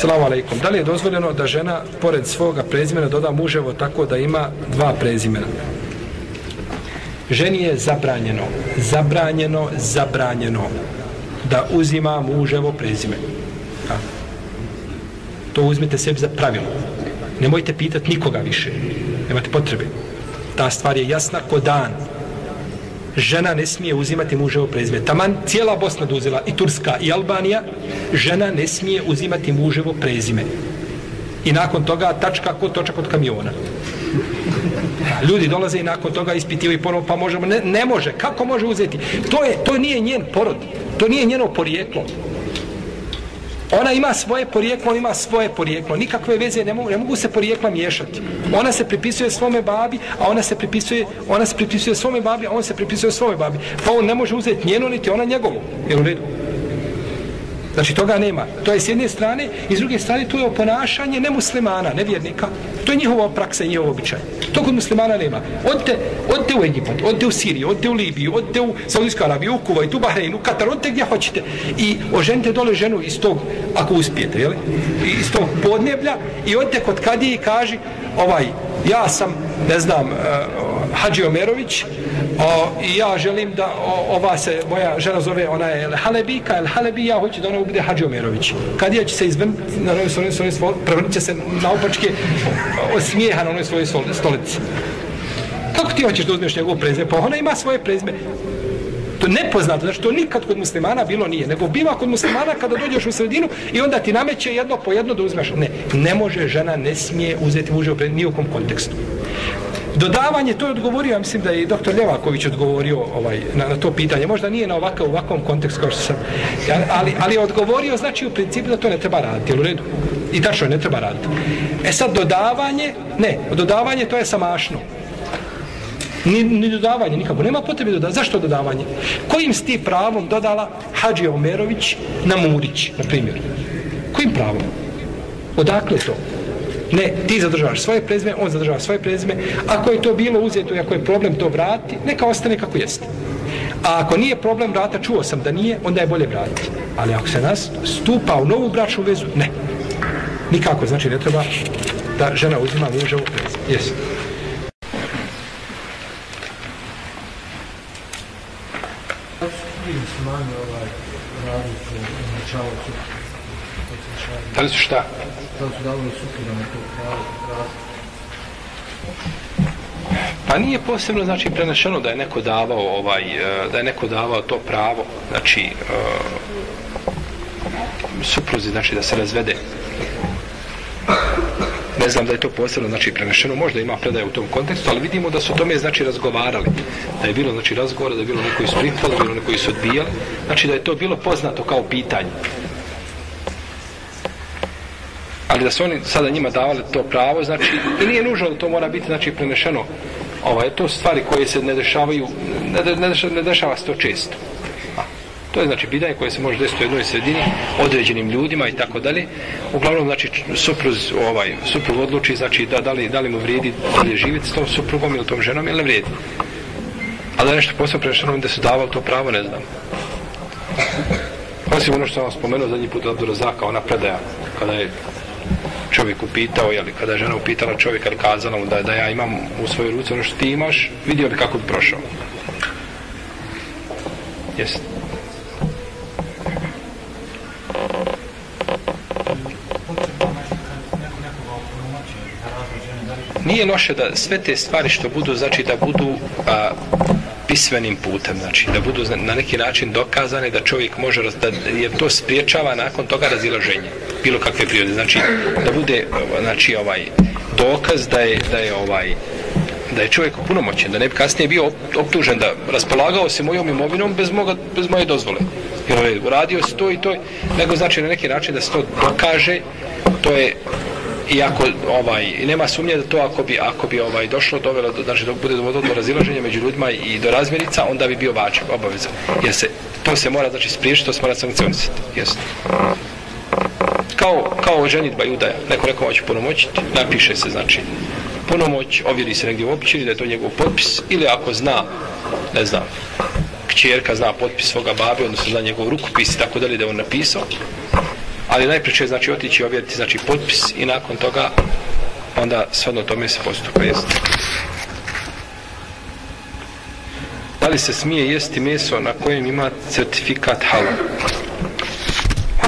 Salamu alaikum. Da li je dozvoljeno da žena pored svoga prezimena doda muževo tako da ima dva prezimena? Ženi je zabranjeno, zabranjeno, zabranjeno da uzima muževo prezime. A? To uzmite sebi za pravilo. Nemojte pitati nikoga više. Nemate potrebe. Ta stvar je jasna ko dan. Žena ne smije uzimati muževo prezime. Taman cijela Bosna duzela i Turska i Albanija, žena ne smije uzimati muževo prezime. I nakon toga tačka kod točak od kamiona. Ljudi dolaze i nakon toga ispitivaju ponovo, pa možemo, ne, ne može, kako može uzeti? To, je, to nije njen porod, to nije njeno porijeklo. Ona ima svoje porijeklo, on ima svoje porijeklo. Nikakve veze ne mogu, ne mogu se porijekla miješati. Ona se pripisuje svome babi, a ona se pripisuje, ona se pripisuje svome babi, a on se pripisuje svome babi. Pa on ne može uzeti njeno, niti ona njegovu. Jel u redu? Znači toga nema. To je s jedne strane i s druge strane to je oponašanje nemuslimana, nevjernika. To je njihova praksa i njihov običaj. To kod muslimana nema. Odte, odte u Egipat, odte u Siriju, odte u Libiju, odte u Saudijsku Arabiju, u Kuvajt, u Bahrein, u Katar, odte gdje hoćete. I oženite dole ženu iz tog, ako uspijete, jel? iz tog podneblja i odte kod kadije i kaži, ovaj, ja sam, ne znam, uh, Hadži Omerović, o, i ja želim da o, ova se, moja žena zove, ona je El Halebika, El Halebi, ja hoću da ona bude Hadži Omerović. Kad ja će se izvrnuti na onoj svojoj svojoj svojoj, prevrnit će se na opačke smijeha na onoj svojoj stolici. Kako ti hoćeš da uzmeš njegovo prezme? Pa ona ima svoje prezme. To je nepoznato, znači to nikad kod muslimana bilo nije, nego biva kod muslimana kada dođeš u sredinu i onda ti nameće jedno po jedno da uzmeš. Ne, ne može žena, ne smije uzeti muže prezme, ni u kom kontekstu. Dodavanje, to je odgovorio, ja mislim da je i doktor Ljevaković odgovorio ovaj, na, na to pitanje. Možda nije na ovakav, ovakvom kontekstu kao što sam. Ali, ali je odgovorio, znači u principu da to ne treba raditi, jel u redu? I tačno je, ne treba raditi. E sad, dodavanje, ne, dodavanje to je samašno. Ni, ni dodavanje, nikako. Nema potrebe dodavanje. Zašto dodavanje? Kojim sti pravom dodala Hadži Omerović na Murić, na primjer? Kojim pravom? Odakle to? Ne, ti zadržavaš svoje prezime, on zadržava svoje prezime. Ako je to bilo uzeto i ako je problem to vrati, neka ostane kako jeste. A ako nije problem vrata, čuo sam da nije, onda je bolje vratiti. Ali ako se nas stupa u novu bračnu vezu, ne. Nikako, znači ne treba da žena uzima muževu prezime. Jesi. Da li su šta? Da su davali sufirano to pravo Pa nije posebno znači prenešeno da je neko davao ovaj e, da je neko davao to pravo znači uh, supruzi znači da se razvede. Ne znam da je to posebno znači prenešeno možda ima predaje u tom kontekstu ali vidimo da su tome znači razgovarali. Da je bilo znači razgovora da je bilo neko koji da je bilo neko odbijali. Znači da je to bilo poznato kao pitanje ali da su oni sada njima davali to pravo, znači, i nije nužno da to mora biti, znači, prenešeno, ovaj, to stvari koje se ne dešavaju, ne, ne, dešava, ne dešava se to često. A, to je, znači, pitanje koje se može desiti u jednoj sredini, određenim ljudima i tako dalje. Uglavnom, znači, supruz, ovaj, suprug odluči, znači, da, da, li, da li mu vrijedi da li živjeti s tom suprugom ili tom ženom ili ne vrijedi. A da nešto posebno prenešeno, da se davalo to pravo, ne znam. Osim ono što sam vam spomenuo zadnji put Abdurazaka, ona predaja, kada je čovjek upitao, jeli, kada je žena upitala čovjeka, kazala mu da, da ja imam u svojoj ruci ono što ti imaš, vidio bi kako bi prošao. Jesi. Nije loše da sve te stvari što budu, znači da budu a, pismenim putem, znači da budu na neki način dokazane da čovjek može, da je to spriječava nakon toga razilaženje, bilo kakve prirode, znači da bude znači ovaj dokaz da je, da je ovaj da je čovjek punomoćen, da ne bi kasnije bio optužen da raspolagao se mojom imovinom bez, moga, bez moje dozvole. Jer ovaj, je uradio se to i to, nego znači na neki način da se to dokaže, to je iako ovaj nema sumnje da to ako bi ako bi ovaj došlo dovelo do znači da bude dovodilo do razilaženja među ljudima i do razmirica onda bi bio važan obaveza jer se to se mora znači spriječiti to se mora sankcionisati. Jeste kao kao ženitba i udaja neko rekao hoću punomoćiti napiše se znači punomoć ovjeri se negdje u općini da je to njegov potpis ili ako zna ne znam kćerka zna potpis svoga babe odnosno zna njegov rukopis i tako dalje da je on napisao ali Ali je znači otići i ovjeriti znači potpis i nakon toga onda shodno tome se postupa jesti. Da li se smije jesti meso na kojem ima certifikat halal?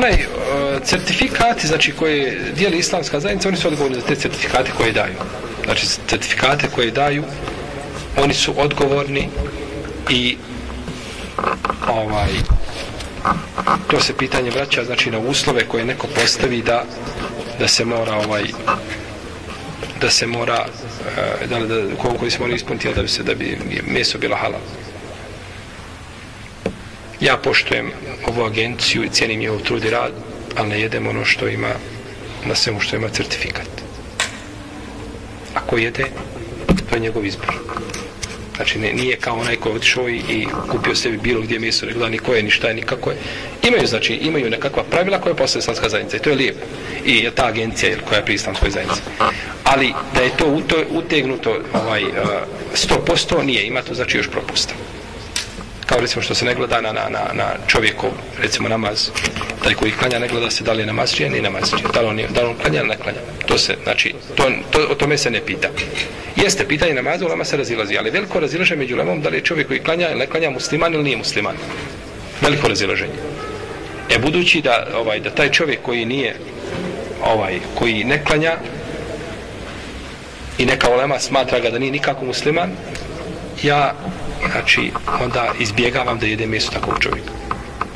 Onaj uh, certifikati znači koje dijeli islamska zajednica, oni su odgovorni za te certifikate koje daju. Znači certifikate koje daju, oni su odgovorni i ovaj to se pitanje vraća znači na uslove koje neko postavi da da se mora ovaj da se mora e, da, da, da koji se mora ispuniti da bi se da bi meso bilo halal ja poštujem ovu agenciju i cijenim njihov trud i rad ali ne jedem ono što ima na svemu što ima certifikat ako jede to je njegov izbor Znači, ne, nije kao onaj ko je otišao i, i kupio sebi bilo gdje meso, ne gleda ni koje, ni šta je, ni kako je. Imaju, znači, imaju nekakva pravila koje postoje islamska zajednica i to je lijepo. I je ta agencija koja je pri islamskoj zajednici. Ali da je to, to utegnuto ovaj, 100% nije, ima to znači još propusta kao recimo što se ne gleda na, na, na, na čovjekov, recimo namaz, taj koji klanja ne gleda se da li je namaz i ni da li on, je, da li on klanja ili ne klanja. To se, znači, to, to, o tome se ne pita. Jeste, pitanje namaza, ulema se razilazi, ali veliko razilaže među lemom da li je čovjek koji klanja ili ne klanja musliman ili nije musliman. Veliko razilaženje. E, budući da, ovaj, da taj čovjek koji nije, ovaj, koji ne klanja, i neka ulema smatra ga da nije nikako musliman, ja znači onda izbjegavam da jedem meso takvog čovjeka.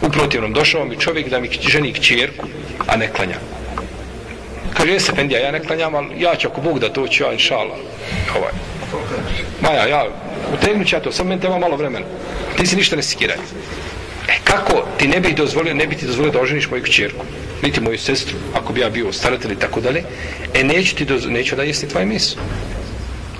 U protivnom došao mi čovjek da mi ženi kćerku a ne klanja. Kaže jes, Efendija ja ne klanjam ali ja ću ako Bog da to ću ja inšala. Ovaj. Maja ja utegnut ću ja to sam meni tema malo vremena. Ti si ništa ne sikiraj. E kako? Ti ne bih dozvolio ne bi ti dozvolio da oženiš moju kćerku niti moju sestru ako bi ja bio staratelj i tako dalje. E neću ti dozvolio neću da jesti tvoje meso.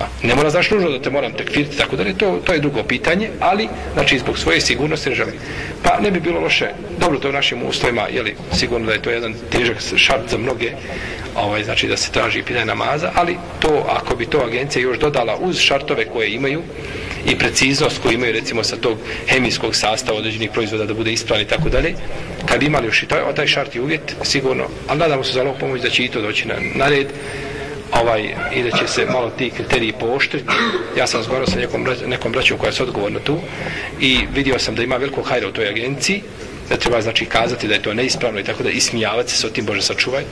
Pa, ne mora znaš nužno da te moram tekfiriti tako da to, to je drugo pitanje ali znači zbog svoje sigurnosti ne želim. Pa ne bi bilo loše dobro to je u našim uslovima jeli, sigurno da je to jedan težak šart za mnoge ovaj, znači da se traži pitanje namaza ali to ako bi to agencija još dodala uz šartove koje imaju i preciznost koju imaju recimo sa tog hemijskog sastava određenih proizvoda da bude ispravan i tako dalje kad imali još i taj, taj šart i uvjet sigurno, ali nadamo se za ovom pomoć da će i to doći na, na red ovaj, i da će se malo ti kriteriji pooštriti. Ja sam zgovarao sa nekom, nekom braćom koja se odgovorna tu i vidio sam da ima veliko hajra u toj agenciji, da treba znači kazati da je to neispravno i tako da ismijavati se s tim Bože sačuvaj.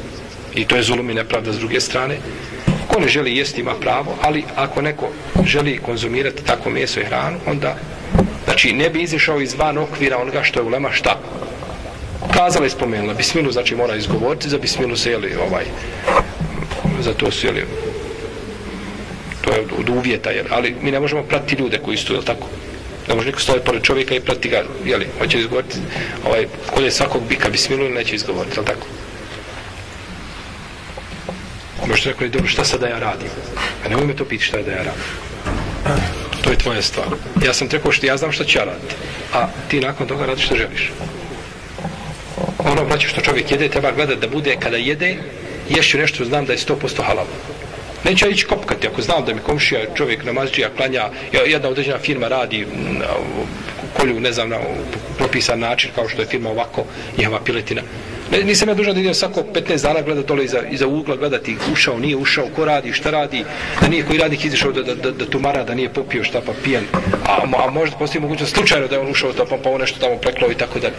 I to je zulum i nepravda s druge strane. Ko ne želi jesti ima pravo, ali ako neko želi konzumirati tako meso i hranu, onda znači ne bi izišao iz van okvira onoga što je ulema šta kazala i spomenula. Bismilu znači mora izgovoriti, za bismilu se jeli ovaj za to su, jel, to je od uvjeta, jel, ali mi ne možemo pratiti ljude koji su, jel tako? Ne može niko stoji pored čovjeka i prati ga, jel, hoće izgovoriti, ovaj, kod je svakog bika bismilu ili neće izgovoriti, jel tako? Možete rekao, dobro, šta sad da ja radim? A nemoj me to piti šta je da ja radim. To je tvoja stvar. Ja sam rekao što ja znam šta ću ja raditi. A ti nakon toga radiš što želiš. Ono, braće, što čovjek jede, treba gledati da bude kada jede, ješću nešto, znam da je 100% halal. Neću ja ići kopkati, ako znam da mi komšija čovjek namazđija, klanja, jedna određena firma radi kolju, ne znam, na propisan način, kao što je firma ovako, njihova piletina. Ne, nisam ja dužan da idem svako 15 dana gledati dole iza, iza ugla, gledati ušao, nije ušao, ko radi, šta radi, da nije koji radnik izišao da, da, da, da tumara, da nije popio šta pa pijen. A, a možda postoji mogućnost slučajno da je on ušao to pa, pa on nešto tamo preklo i tako dalje.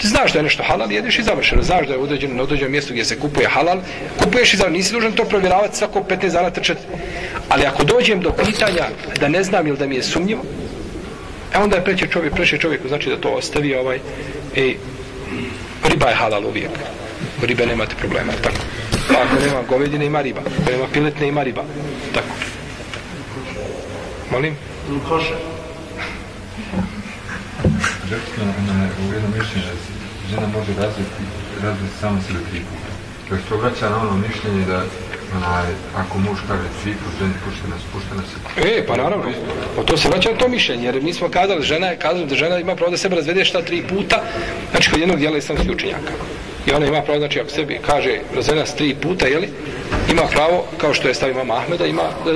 Ti znaš da je nešto halal, jedeš i završeno. Znaš da je određeno na određenom mjestu gdje se kupuje halal, kupuješ i završeno. Nisi dužan to provjeravati svako 15 dana trčati. Ali ako dođem do pitanja da ne znam ili da mi je sumnjivo, e onda je preće čovjek, preće čovjeku, znači da to ostavi ovaj, e, riba je halal uvijek. Ribe nemate problema, tako. Pa ako nema govedine, ima riba. Ako nema piletne, ima riba. Tako. Molim? Košar rekli nam je u jednom mišljenju da žena može razviti, razviti samo sebe tri puta. To je to vraća na ono mišljenje da onaj, ako muž kaže cviklu, ženi puštena, spuštena se. E, pa naravno. Pa to se vraća na to mišljenje, jer mi smo kazali, žena je kazali da žena ima pravo da sebe razvede šta tri puta, znači kod jednog dijela islamskih učenjaka. I ona ima pravo, znači ako sebi kaže razvede tri puta, jeli, ima pravo, kao što je stavi mama Ahmeda, ima, e,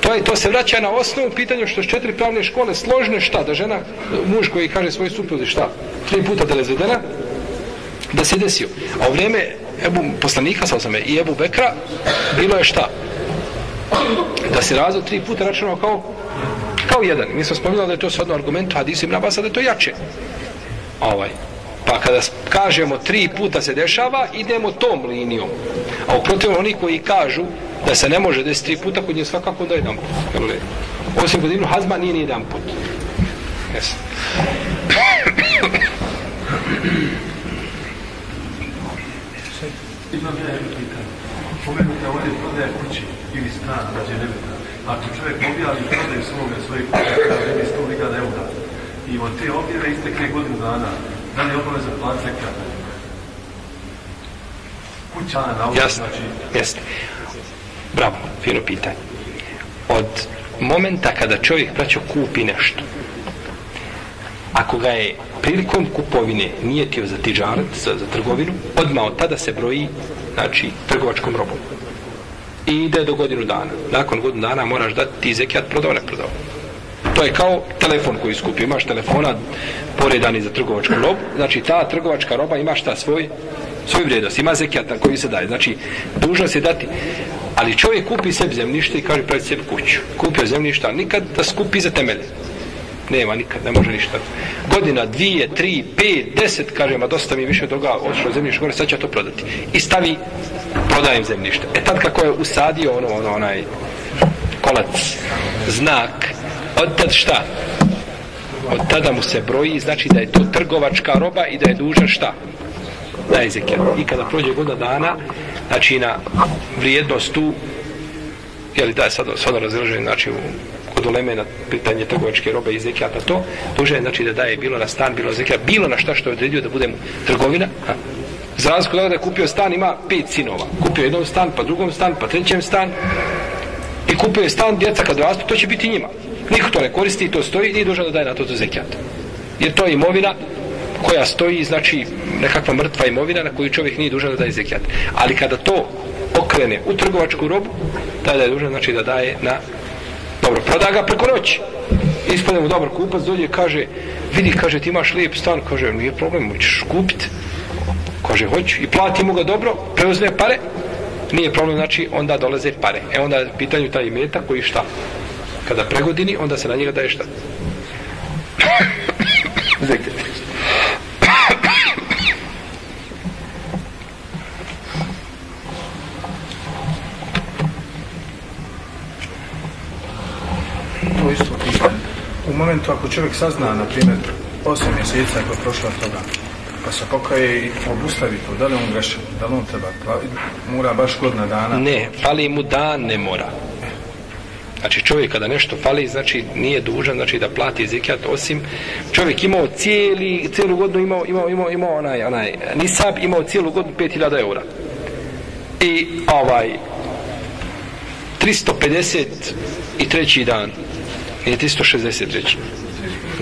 to, je, to se vraća na osnovu pitanja što je četiri pravne škole složne šta, da žena, muž koji kaže svoj supruzi šta, tri puta da je razvedena, da se desio. A u vrijeme Ebu, poslanika sa osame i Ebu Bekra bilo je šta? Da se razlog tri puta računao kao kao jedan. Mi smo spominjali da je to s argument argumentu hadisa Ibn Abasa da je to jače. Ovaj. Pa kada kažemo tri puta se dešava, idemo tom linijom. A uprotiv oni koji kažu da se ne može desiti tri puta, kod nje svakako da jedan put. Osim kod Ibn Hazma nije ni jedan put. Yes. Imam ja jedno pitanje. Pomenuta ovdje prodaje kući ili stan, rađe nebeta. Ako čovjek objavi prodaju svoga svojeg kuća, vidi 100 ligada eura, i od te objave istekne godinu dana, da li je obaveza platiti zekat? Kućana na ovdje, znači... Jasno. Bravo, fino pitanje. Od momenta kada čovjek braćo kupi nešto, ako ga je prilikom kupovine nije tio za tiđarat, za, za trgovinu, odmah od tada se broji znači, trgovačkom robom. I ide do godinu dana. Nakon godinu dana moraš dati ti zekijat prodao, ne prodao. To je kao telefon koji skupi. Imaš telefona poredani za trgovačku robu. Znači, ta trgovačka roba ima šta svoj svoj vrijednost. Ima zekijat na koji se daje. Znači, dužno se dati. Ali čovjek kupi sebi zemljište i kaže pravi sebi kuću. Kupio zemljišta, nikad da skupi za temelje nema nikad, ne može ništa. Godina, dvije, tri, pet, deset, kaže, ma dosta mi više toga odšlo zemljište gore, sad će to prodati. I stavi, prodajem zemljište. E tad kako je usadio ono, ono, onaj kolac, znak, od tad šta? Od tada mu se broji, znači da je to trgovačka roba i da je dužan šta? Da je zekijat. I kada prođe godina dana, znači na vrijednost tu, jeli da je sad, sad razrežen, znači u kod uleme na pitanje trgovačke robe i zekijata to, duže je znači da daje bilo na stan, bilo zekijat, bilo na šta što je odredio da bude mu trgovina. A, za razliku da je kupio stan, ima pet sinova. Kupio jednom stan, pa drugom stan, pa trećem stan. I kupio je stan, djeca kad rastu, to će biti njima. Niko to ne koristi, to stoji, nije dužan da daje na to to zekijat. Jer to je imovina koja stoji, znači nekakva mrtva imovina na koju čovjek nije dužan da daje zekijat. Ali kada to okrene u trgovačku robu, tada je dužan znači da daje na Dobro, proda ga preko noći. Ispade mu dobar kupac, dođe kaže, vidi, kaže, ti imaš lijep stan, kaže, nije problem, ćeš kupiti. Kaže, hoću. I plati mu ga dobro, preuzme pare, nije problem, znači, onda dolaze pare. E onda pitanju taj imeta koji šta? Kada pregodini, onda se na njega daje šta? Zekte. u momentu ako čovjek sazna, na primjer, 8 mjeseca ako je prošla toga, pa se pokaje i obustavi to, da li on greše, da li on treba, pa, mora baš godina dana? Ne, fali mu dan, ne mora. Znači čovjek kada nešto fali, znači nije dužan znači da plati zekijat osim čovjek imao cijeli, cijelu godinu imao, imao, imao, imao onaj, onaj nisab, imao cijelu godinu 5000 eura. I ovaj 350 i treći dan nije 363.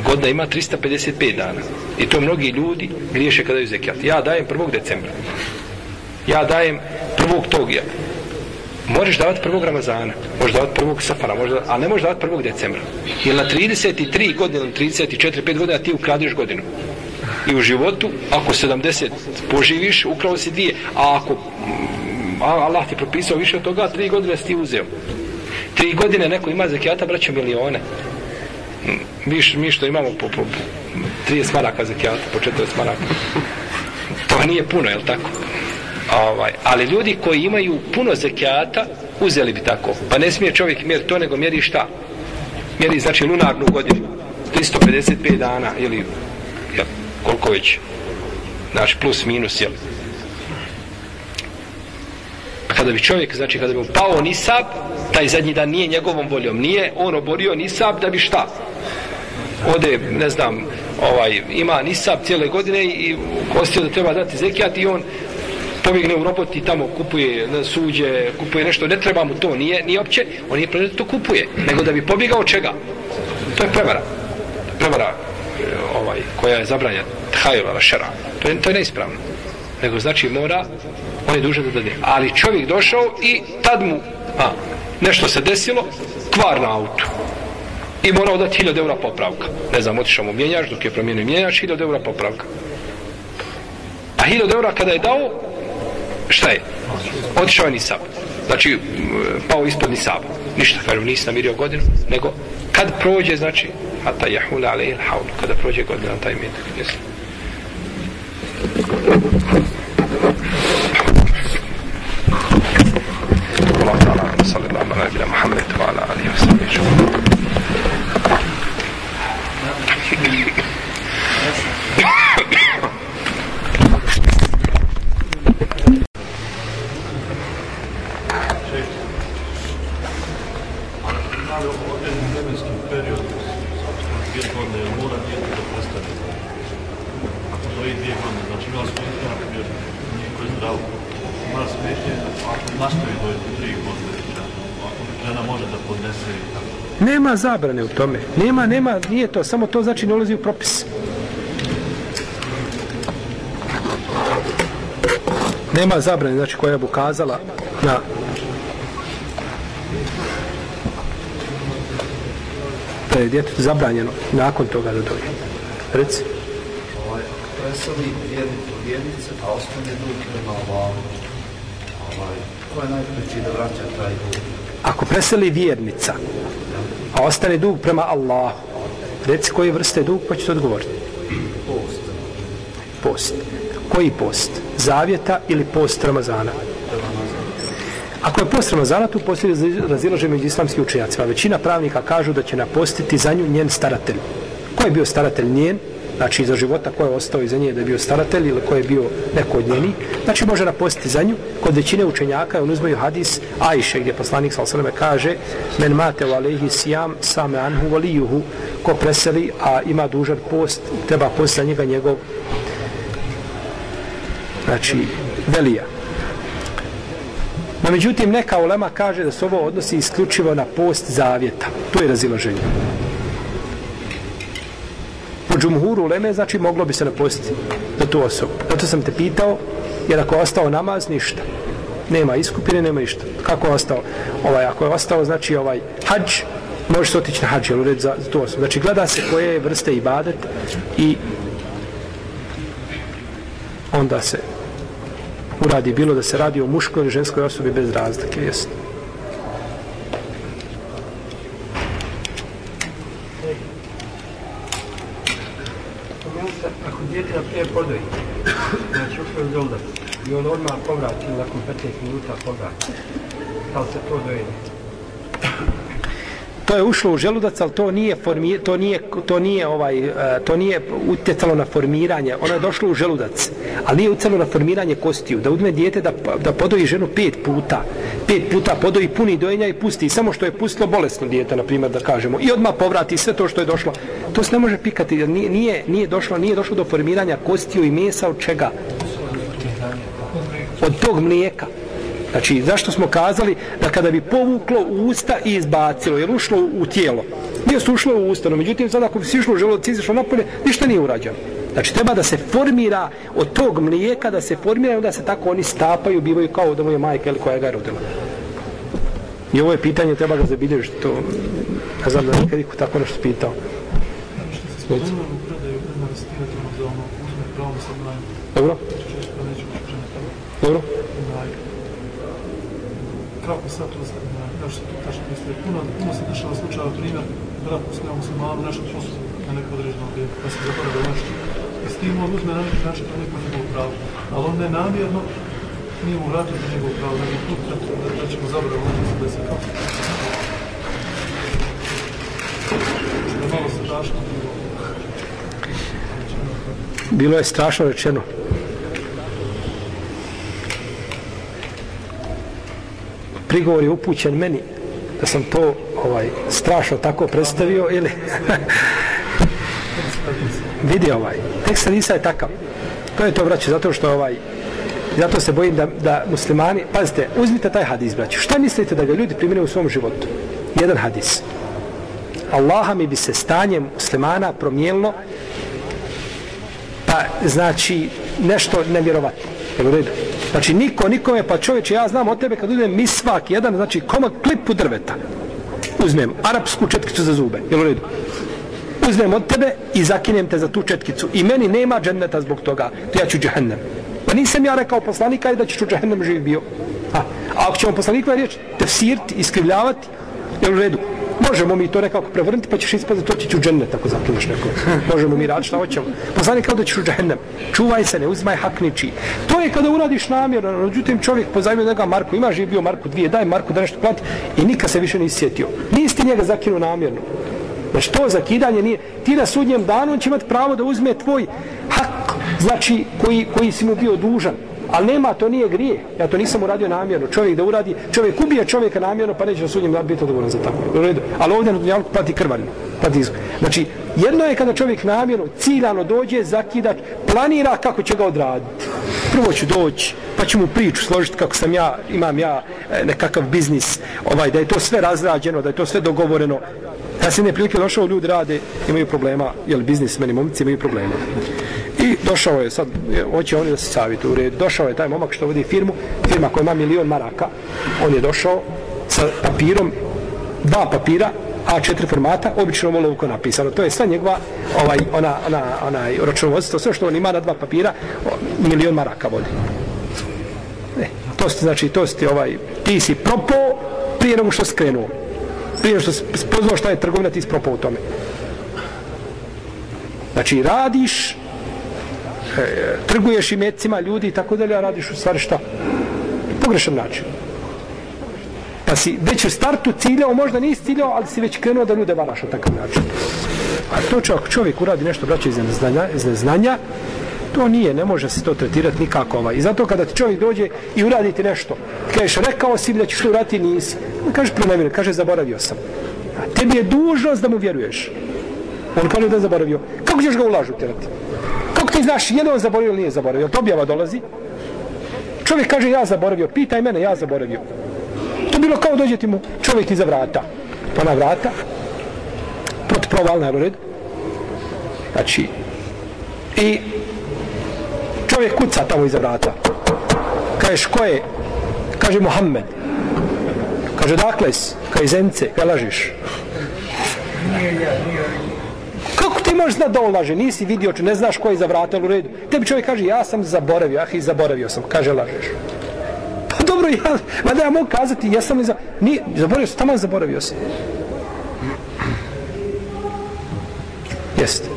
Godina ima 355 dana. I to mnogi ljudi griješe kada je zekijat. Ja dajem 1. decembra. Ja dajem 1. togija. Možeš davati prvog Ramazana, možeš davati prvog Safara, možeš davati, ali ne možeš davati prvog decembra. Jer na 33 godine, 34-5 godina ti ukradeš godinu. I u životu, ako 70 poživiš, ukrao si dvije. A ako mm, Allah ti propisao više od toga, tri godine si ti uzeo. Tri godine neko ima zekijata, braće milione. Mm, mi, mi što imamo po, po, po 30 maraka zekijata, po 40 maraka. To nije puno, je li tako? Ovaj, ali ljudi koji imaju puno zekijata, uzeli bi tako. Pa ne smije čovjek mjer to, nego mjeri šta? Mjeri, znači, lunarnu godinu. 355 dana, ili, jel, koliko već? Znači, plus, minus, jel? Pa kada bi čovjek, znači kada bi mu pao nisab, taj zadnji dan nije njegovom voljom, nije on oborio nisab da bi šta? Ode, ne znam, ovaj, ima nisab cijele godine i ostio da treba dati zekijat i on pobjegne u robot i tamo kupuje suđe, kupuje nešto, ne treba mu to, nije, nije opće, on nije prvo to kupuje, nego da bi pobjegao čega? To je prevara. Prevara e, ovaj, koja je zabranjena, hajova, šera. To je, to je neispravno. Nego znači mora on je dužan da dade. Ali čovjek došao i tad mu a, nešto se desilo, kvar na autu. I morao dati 1000 eura popravka. Ne znam, otišao mu mjenjač, dok je promijenio mjenjač, hiljad eura popravka. A hiljadu eura kada je dao, šta je? Otišao je nisab. Znači, pao ispod nisaba. Ništa, kažu, nisi namirio godinu, nego kad prođe, znači, a ta jahula alejil haul, kada prođe godina taj metak. Jesi? Allah ta'ala, sallallahu alaihi wa Muhammed wa ala alihi wa sallam. Godine, jer mora dijete da prestane. Ako doji dvije godine, znači ima smetnje, na primjer, niko je zdravo. ima smetnje, ako nastavi dojeti tri godine, znači, ako žena može da podnese i tako. Nema zabrane u tome. Nema, nema, nije to, samo to znači ne ulazi u propis. Nema zabrane, znači koja bi ukazala na je djetetu zabranjeno nakon toga da dođe. Reci. ovaj, preseli vjernicu vjernice, a ostane dug prema Allahu. Ovaj, ko je najpreći da vraća taj dug? Ako preseli vjernica, a ostane dug prema Allahu, reci koje vrste dug, pa ćete odgovoriti. Post. Post. Koji post? Zavjeta ili post Ramazana? Ako je post Ramazana, tu postoji razilaže među islamskim učenjacima. Većina pravnika kažu da će napostiti za nju njen staratelj. Ko je bio staratelj njen? Znači, za života ko je ostao iza nje da je bio staratelj ili ko je bio neko od njenih. Znači, može napostiti za nju. Kod većine učenjaka on uzmeju hadis Ajše, gdje poslanik sa osaleme kaže Men mate u alehi sijam same anhu valijuhu. Ko preseli, a ima dužan post, treba post za njega njegov znači velija. Međutim, neka ulema kaže da se ovo odnosi isključivo na post zavjeta. To je razilaženje. Po džumhuru uleme, znači, moglo bi se napostiti na tu osobu. Zato sam te pitao, jer ako je ostao namaz, ništa. Nema iskupine, nema ništa. Kako je ostao? Ovaj, ako je ostao, znači, ovaj hađ, može se otići na hađ, jel u red za, za tu osobu. Znači, gleda se koje je vrste ibadet i onda se uradi bilo da se radi o muškoj ili ženskoj osobi bez razlike, jesno. Ako dijete na prije podoji, znači ušlo je žoldac, i on odmah povrati, nakon 15 minuta povrati, da li se to dojede? To je ušlo u želudac, ali to nije formi, to nije to nije ovaj e, to nije utjecalo na formiranje. Ono je došlo u želudac, ali nije utjecalo na formiranje kostiju. Da uzme dijete da da podoji ženu pet puta. Pet puta podoji puni dojenja i pusti samo što je pustilo bolesno dijete na primjer da kažemo. I odmah povrati sve to što je došlo. To se ne može pikati jer nije nije nije došlo nije došlo do formiranja kostiju i mesa od čega? Od tog mlijeka. Znači, zašto smo kazali da kada bi povuklo u usta i izbacilo, jer ušlo u tijelo, nije su ušlo u usta, no međutim, sada ako bi si išlo u želudac izišlo napolje, ništa nije urađeno. Znači, treba da se formira od tog mlijeka, da se formira i onda se tako oni stapaju, bivaju kao da mu je majka ili koja ga je rodila. I ovo je pitanje, treba ga zabilježiti, to, ne znam da nikad iko tako nešto pitao. Smijete. Dobro. Dobro predaju predna recitirati ono za ono, uzme pravo sa mlajem, Dobro, često neću učiniti tamo. dobro. Onaj, kako sad to se, nešto to tačno misli. Puno, puno se dešava slučaja, primjer, brat musliman muslimanu nešto poslu na neko određeno vrijeme, pa se zaboravio nešto. I s tim on uzme na neki način to neko njegovo pravo. Ali on ne namjerno nije mu vratio za njegovo pravo, nego tu da, da, da ćemo zaboraviti ono se desi kako. Što je malo strašno bilo. Bilo je strašno rečeno. Prigovor je upućen meni da sam to ovaj strašno tako predstavio ili vidi ovaj tekst hadisa je takav. To je to braće zato što ovaj zato se bojim da, da muslimani pazite uzmite taj hadis braće šta mislite da ga ljudi primjene u svom životu? Jedan hadis. Allaha mi bi se stanjem muslimana promijenilo pa znači nešto nevjerovatno. Jel u redu? Znači niko nikome pa čovječe ja znam od tebe kad uzmem misvak jedan znači komad klipu drveta uzmem arapsku četkicu za zube jel u redu uzmem od tebe i zakinem te za tu četkicu i meni nema dženneta zbog toga to ja ću džehennem Pa nisam ja rekao poslanika i da ćeš u džehennem živ bio. A, a ako ćemo poslanikova riječ tefsirti, iskrivljavati, jel u redu. Možemo mi to nekako prevrnuti, pa ćeš ispati, to će u džennet, ako zakljunaš neko. Možemo mi raditi šta hoćemo. Poslanik kao da ćeš u džennem. Čuvaj se, ne uzmaj hak niči. To je kada uradiš namjerno. Međutim, čovjek pozajmio njega Marku, ima živ bio Marku dvije, daj Marku da nešto plati i nikad se više nisi sjetio. Nisi ti njega zakinuo namjerno. Znači to zakidanje nije, ti na sudnjem danu on će imati pravo da uzme tvoj hak, znači koji, koji si mu bio dužan. Ali nema, to nije grije. Ja to nisam uradio namjerno. Čovjek da uradi, čovjek ubije čovjeka namjerno, pa neće na sudnjem danu biti odgovoran za tako. U redu. Ali ovdje na dunjalku plati krvarinu. Plati izgled. Znači, jedno je kada čovjek namjerno, ciljano dođe, zakida, planira kako će ga odraditi. Prvo ću doći, pa ću mu priču složiti kako sam ja, imam ja e, nekakav biznis, ovaj, da je to sve razrađeno, da je to sve dogovoreno, Ja se ne prilike došao, ljudi rade, imaju problema, jel biznismeni, momci imaju problema. I došao je sad, hoće oni da se savjetu u redu, došao je taj momak što vodi firmu, firma koja ima milion maraka, on je došao sa papirom, dva papira, A4 formata, obično molovko napisano. To je sva njegova, ovaj, ona, ona, ona, računovodstvo, sve što on ima na dva papira, milion maraka vodi. E, to ste, znači, to ste, ovaj, ti si propo prije nego što skrenuo prije što spoznao šta je trgovina, ti spropao u tome. Znači, radiš, e, trguješ i mecima ljudi i tako dalje, a radiš u stvari šta? Pogrešan način. Pa si već u startu ciljao, možda nisi ciljao, ali si već krenuo da ljude varaš na takav način. A to čovjek, čovjek uradi nešto, braće, iz neznanja, iz neznanja, to nije, ne može se to tretirati nikako ovaj. I zato kada ti čovjek dođe i uradi ti nešto, kažeš, rekao si da ćeš to uraditi, nisi. On kaže, prenamjeno, kaže, zaboravio sam. A tebi je dužnost da mu vjeruješ. On kaže da je zaboravio. Kako ćeš ga ulažu tjerati? Ti znaš, je li on zaboravio ili nije zaboravio? To objava dolazi. Čovjek kaže, ja zaboravio. Pitaj mene, ja zaboravio. To bilo kao dođe ti mu čovjek iza vrata. Pa na vrata. Proti provalna red. Znači, i čovjek kuca tamo iza vrata. Kažeš, ko je? Kaže, Mohamed. Kaže, dakle si? Kaže, zence, kaj lažiš? Nije ja, nije možeš znat da on laže? Nisi vidio, ne znaš ko je iza vrata u redu. Tebi čovjek kaže, ja sam zaboravio, ah i zaboravio sam. Kaže, lažeš. Pa dobro, ja, ma da ja mogu kazati, jesam li za... Ni, zaboravio sam, tamo zaboravio sam. Jeste.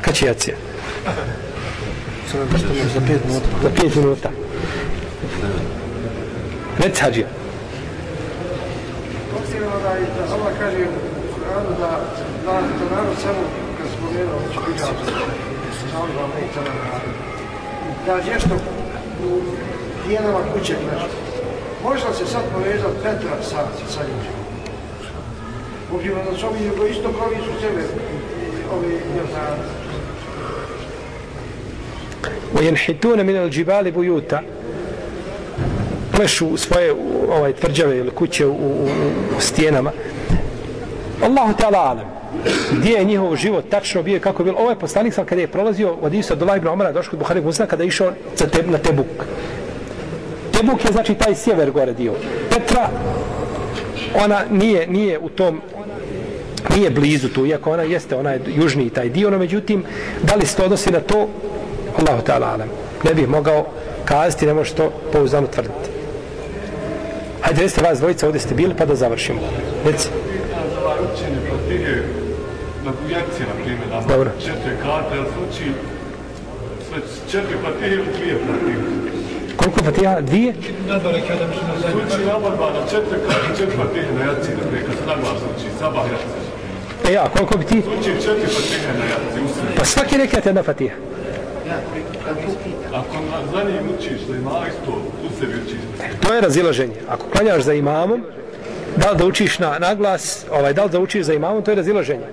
Kad će jacija? Za pet minuta. Za pet minuta. Reci hađija. Obzirom da je da Allah kaže u Kur'anu da da da narod samo kad spomenuo već priča samo dva metra na narod. Da nešto u dijenama kuće znači. Možda se sad povezati Petra sa, sa ljudima. Obzirom da su ovi isto krovi su sebe ovi jel da وينحتون من الجبال بيوتا plešu svoje ovaj tvrđave ili kuće u, u, u stijenama. Allahu ta'ala alam. Gdje je njihov život tačno bio kako je bilo. Ovaj poslanik sam kada je prolazio od Isa do Lajbna Omara došao kod Buhari Musna kada je išao za te, na Tebuk. Tebuk je znači taj sjever gore dio. Petra ona nije, nije u tom nije blizu tu, iako ona jeste, ona je južniji taj dio, no međutim, da li se to odnosi na to, Allahu ta'ala alam. Ne bih mogao kazati, ne može to pouzdano tvrditi. Hajde, recite vas dvojica, ovdje ste bili, pa da završimo. Reci. Učenje na na primjer, na Dobro. četiri karte, ali se uči sve četiri fatihe ili dvije fatihe. Koliko fatiha? Dvije? Se uči namorba na četiri karte, četiri fatihe na jaci, na primjer, kad se naglas uči, sabah jaci. E ja, koliko bi ti? Uči četiri fatihe na jaci, usred. Pa svaki rekat je jedna fatiha. Ako na, za njim učiš da ima isto, sebi. To je razilaženje. Ako klanjaš za imamom, da li da učiš na, na glas, ovaj, da li da učiš za imamom, to je razilaženje.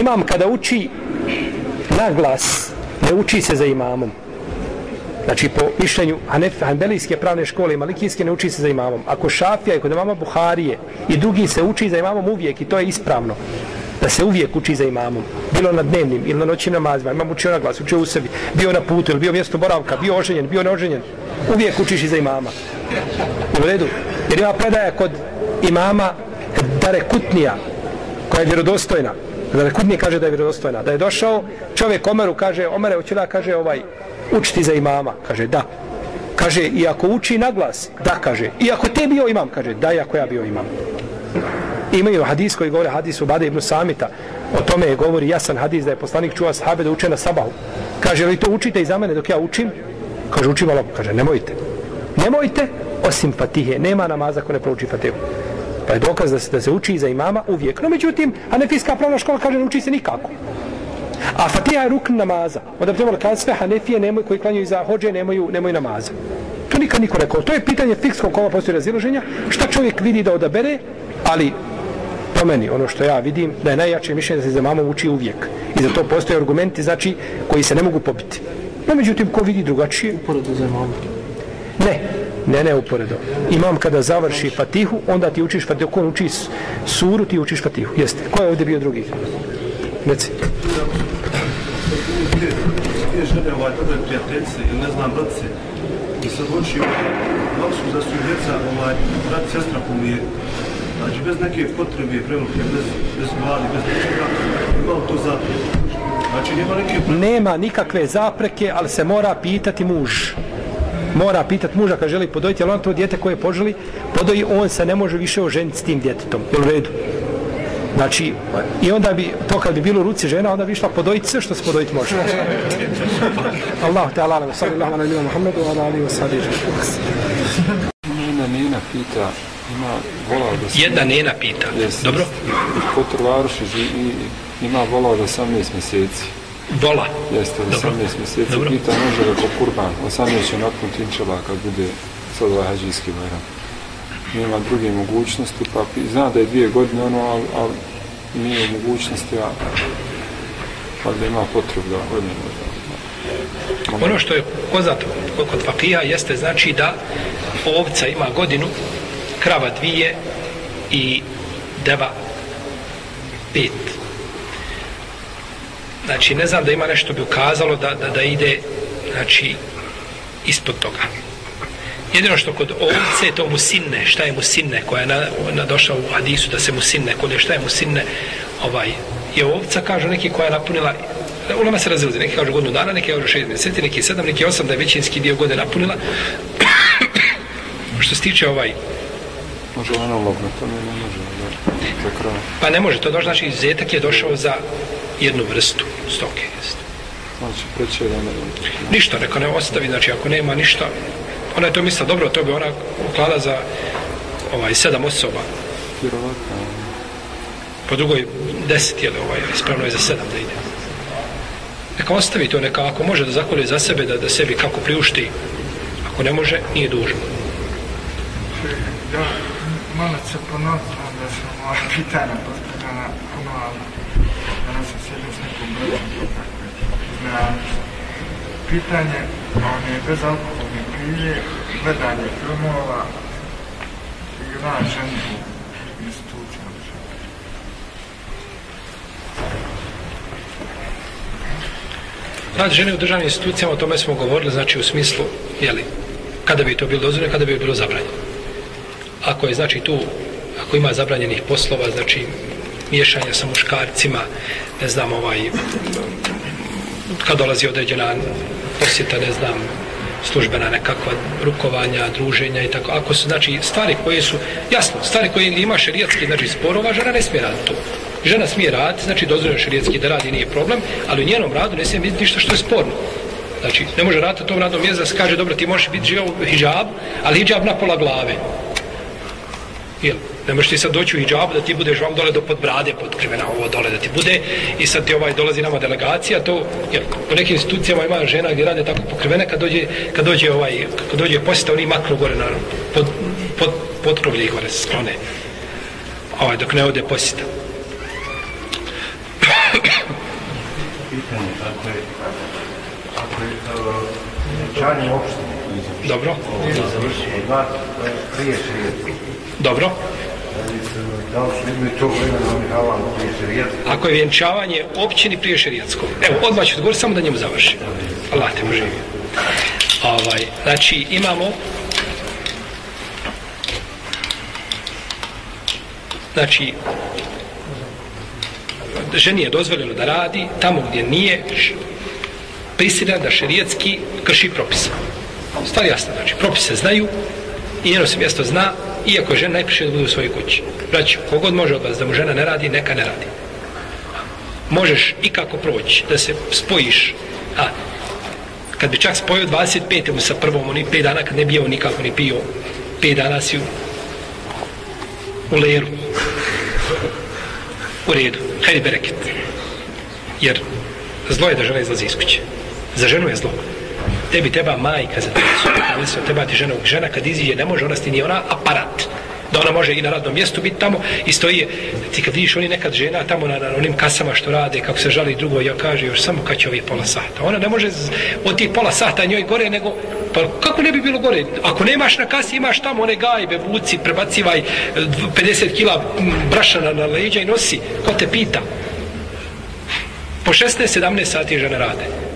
Imam kada uči na glas, ne uči se za imamom. Znači, po mišljenju Hanef, Hanbelijske pravne škole i Malikijske ne uči se za imamom. Ako Šafija i kod imama Buharije i drugi se uči za imamom uvijek i to je ispravno da se uvijek uči za imamom. Bilo na dnevnim ili na noćnim namazima. Imam učio na glas, učio u sebi. Bio na putu ili bio mjesto boravka, bio oženjen, bio neoženjen. Uvijek učiš i za imama. U redu. Jer ima predaja kod imama Darekutnija, koja je vjerodostojna, da kaže da je vjerodostojna, da je došao čovjek Omeru, kaže, Omere, hoću da, kaže, ovaj, učiti za imama, kaže, da. Kaže, i ako uči na glas, da, kaže, i ako te bio imam, kaže, da, i ako ja bio imam. Imaju hadis koji govore, hadis u Bade ibn Samita, o tome je govori jasan hadis da je poslanik čuva sahabe da uče na sabahu. Kaže, li to učite i za mene dok ja učim? Kaže, učim Allah. Kaže, nemojte. Nemojte, osim fatihe. Nema namaza ko ne prouči fatihu. Pa je dokaz da se, da se uči za imama uvijek. No, međutim, Hanefijska pravna škola kaže, ne uči se nikako. A fatiha je rukn namaza. Onda bi trebalo kazati sve Hanefije nemoj, koji klanjuju za hođe nemaju, nemaju namaza. To nikad niko rekao. To je pitanje fikskog koma postoji razilaženja. Šta čovjek vidi da odabere, ali po meni, ono što ja vidim, da je najjače mišljenje da se za mamom uči uvijek. I za to postoje argumenti, znači, koji se ne mogu popiti. No, međutim, ko vidi drugačije? Uporedo za mamom. Ne, ne, ne uporedo. Imam kada završi fatihu, onda ti učiš fatihu. Ko uči suru, ti učiš fatihu. Jeste. Ko je ovdje bio drugi? Reci. Dvije žene ovaj dobre prijateljice ili ne znam brace i sad malo su da su djeca ovaj brat sestra pomije znači bez neke potrebe prevelike bez, bez gladi, bez ničega malo to zapravo znači nema neke Nema nikakve zapreke, ali se mora pitati muž. Mora pitati muža kad želi podojiti, ali on to dijete koje poželi, podoji, on se ne može više oženiti s tim djetetom. Jel u redu? Znači, i onda bi, to kad bi bilo u ruci žena, onda bi išla podojiti sve što se podojiti može. Allahu te alalem, sallallahu alaihi wa Muhammedu, ala alihi wa sahbihi. Nina, Nina pita, ima volao da. Jedna nena pita. Jes, Dobro? Kod Trvaruši živi, ima volao da 18 mjeseci. Vola. Jeste, da 18 Dobro. mjeseci. Dobro. Pita može ko kurban, 18 će napnuti inčela kad bude sad ovaj hađijski bajram. Nema druge mogućnosti, pa zna da je dvije godine ono, ali al, nije u mogućnosti, a pa da ima potrebu da godine možda. Ono što je poznato kod fakija jeste znači da ovca ima godinu, krava dvije i deva pet. Znači, ne znam da ima nešto bi ukazalo da, da, da ide znači, ispod toga. Jedino što kod ovce to musinne, šta je musinne koja je na, na došla u hadisu da se musinne, kod je šta je musinne, ovaj, je ovca, kažu neki koja je napunila u nama se razilazi, neki kažu godinu dana, neki kažu šest mjeseci, neki sedam, neki osam, da je većinski dio godine napunila. što se tiče ovaj, Može analogno, to ne, ne može da, za kraj. pa ne može, to došlo, znači izuzetak je došao za jednu vrstu stoke. Jeste. Znači, preće da ne... Ništa, neka ne ostavi, znači ako nema ništa, ona je to misla, dobro, to bi ona uklada za ovaj sedam osoba, Vjerovatno, po drugoj deset, jel, ovaj, ispravno je za sedam da ide. Neka ostavi to, neka ako može da zakolje za sebe, da, da sebi kako priušti, ako ne može, nije dužno. Ja malo se ponosno da sam moja pitanja postavljena puno, ali danas sam sjedio s nekom brojom tako znam. Pitanje, on je bez alkoholne pive, gledanje filmova i rad u institucijama. Znači, rad žene u državnim institucijama, o tome smo govorili, znači u smislu, jeli, kada bi to bilo dozvoljeno, kada bi bilo zabranjeno. Ako je, znači, tu, ako ima zabranjenih poslova, znači, miješanja sa muškarcima, ne znam, ovaj, kad dolazi određena posjeta, ne znam, službena nekakva rukovanja, druženja i tako. Ako su, znači, stvari koje su, jasno, stvari koje ima šerijatski, znači, sporova, žena ne smije raditi to. Žena smije raditi, znači, dozvoljeno šerijatski da radi, nije problem, ali u njenom radu ne smije biti ništa što je sporno. Znači, ne može raditi u tom radnom mjestu da se kaže, dobro, ti možeš biti živio hijab, ali hijab na pola glave. Jel? Ne možeš ti sad doći u hijabu da ti budeš vam dole do podbrade potkrivena ovo dole da ti bude i sad ti ovaj dolazi nama delegacija to jer u nekim institucijama ima žena gdje rade tako pokrivene kad dođe, kad dođe ovaj kad dođe posjeta oni maknu gore na pod, pod, potkrovlje ih gore se sklone ovaj dok ne ode posjeta pitanje, ako je, ako je uh, vjenčanje dobro. Dobro. Su ako je vjenčavanje općini prije šerijatskog evo odmah ću odgovoriti samo da njemu završi Allah te poživi ovaj, znači imamo znači ženi je dozvoljeno da radi tamo gdje nije prisilan da šerijetski krši propise. Stvar jasna, znači, propise znaju i njeno se mjesto zna, iako je žena najpriše da bude u svojoj kući. Braću, kogod može od vas da mu žena ne radi, neka ne radi. Možeš i kako proći, da se spojiš. A, kad bi čak spojio 25. mu sa prvom, oni 5 dana kad ne bio nikako ni pio, 5 dana si u, u leru. U redu, hajde bereket. Jer zlo je da žena izlazi iz kuće. Za ženu je zlo. Tebi treba majka za djecu. Treba ti žena. Žena kad iziđe ne može, ona sti nije ona aparat da ona može i na radnom mjestu biti tamo i stoji, ti kad vidiš oni nekad žena tamo na, na onim kasama što rade, kako se žali drugo, ja kaže još samo kad će ovih pola sata. Ona ne može od tih pola sata njoj gore, nego, pa kako ne bi bilo gore? Ako nemaš na kasi, imaš tamo one gajbe, vuci, prebacivaj e, 50 kila brašana na leđa i nosi, ko te pita? Po 16-17 sati žene rade.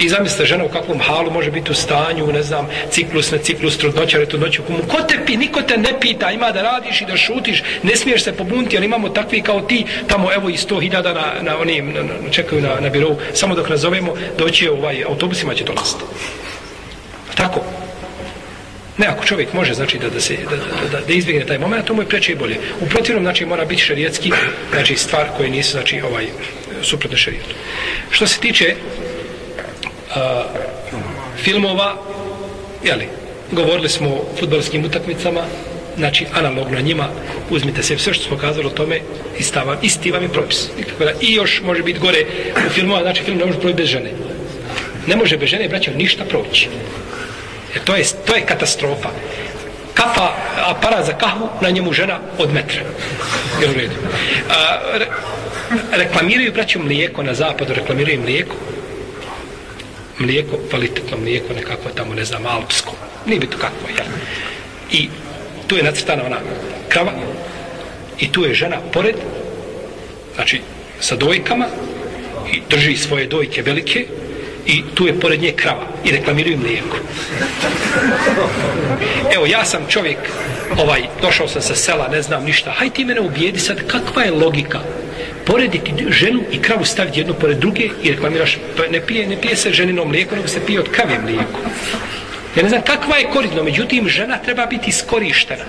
I zamislite žena u kakvom halu može biti u stanju, ne znam, ciklus, ne ciklus, trudnoća, retrudnoća, kumu. Ko te pi, niko te ne pita, ima da radiš i da šutiš, ne smiješ se pobunti, ali imamo takvi kao ti, tamo evo i sto hiljada na, na onim, na, na, čekaju na, na birovu, samo dok nazovemo, doći je ovaj, autobusima će dolaziti. Tako. Ne, ako čovjek može, znači, da, da, se, da, da, da, da izbjegne taj moment, to mu je preče i bolje. U protivnom, znači, mora biti šarijetski, znači, stvar koje nisu, znači, ovaj, suprotne šarijetu. Što se tiče a, filmova, jeli, govorili smo o futbalskim utakmicama, znači analogno njima, uzmite se sve što smo kazali o tome, istava, isti vam je propis. I još može biti gore u filmova, znači film ne može proći bez žene. Ne može bez žene, braćo, ništa proći. Jer to je, to je katastrofa. Kafa, aparat za kahvu, na njemu žena od metra. Je u redu. A, re, reklamiraju, braćo, mlijeko na zapadu, reklamiraju mlijeko, mlijeko, kvalitetno mlijeko, nekako tamo, ne znam, alpsko. Nije bi to kakvo, jel? I tu je nacrtana ona krava i tu je žena pored, znači, sa dojkama i drži svoje dojke velike i tu je pored nje krava i reklamiraju mlijeko. Evo, ja sam čovjek, ovaj, došao sam sa sela, ne znam ništa, haj ti mene ubijedi sad, kakva je logika porediti ženu i kravu staviti jednu pored druge i reklamiraš, pa ne pije, ne pije se ženinom mlijeko, nego se pije od kave mlijeko. Ja ne znam kakva je korisno, međutim, žena treba biti iskorištena.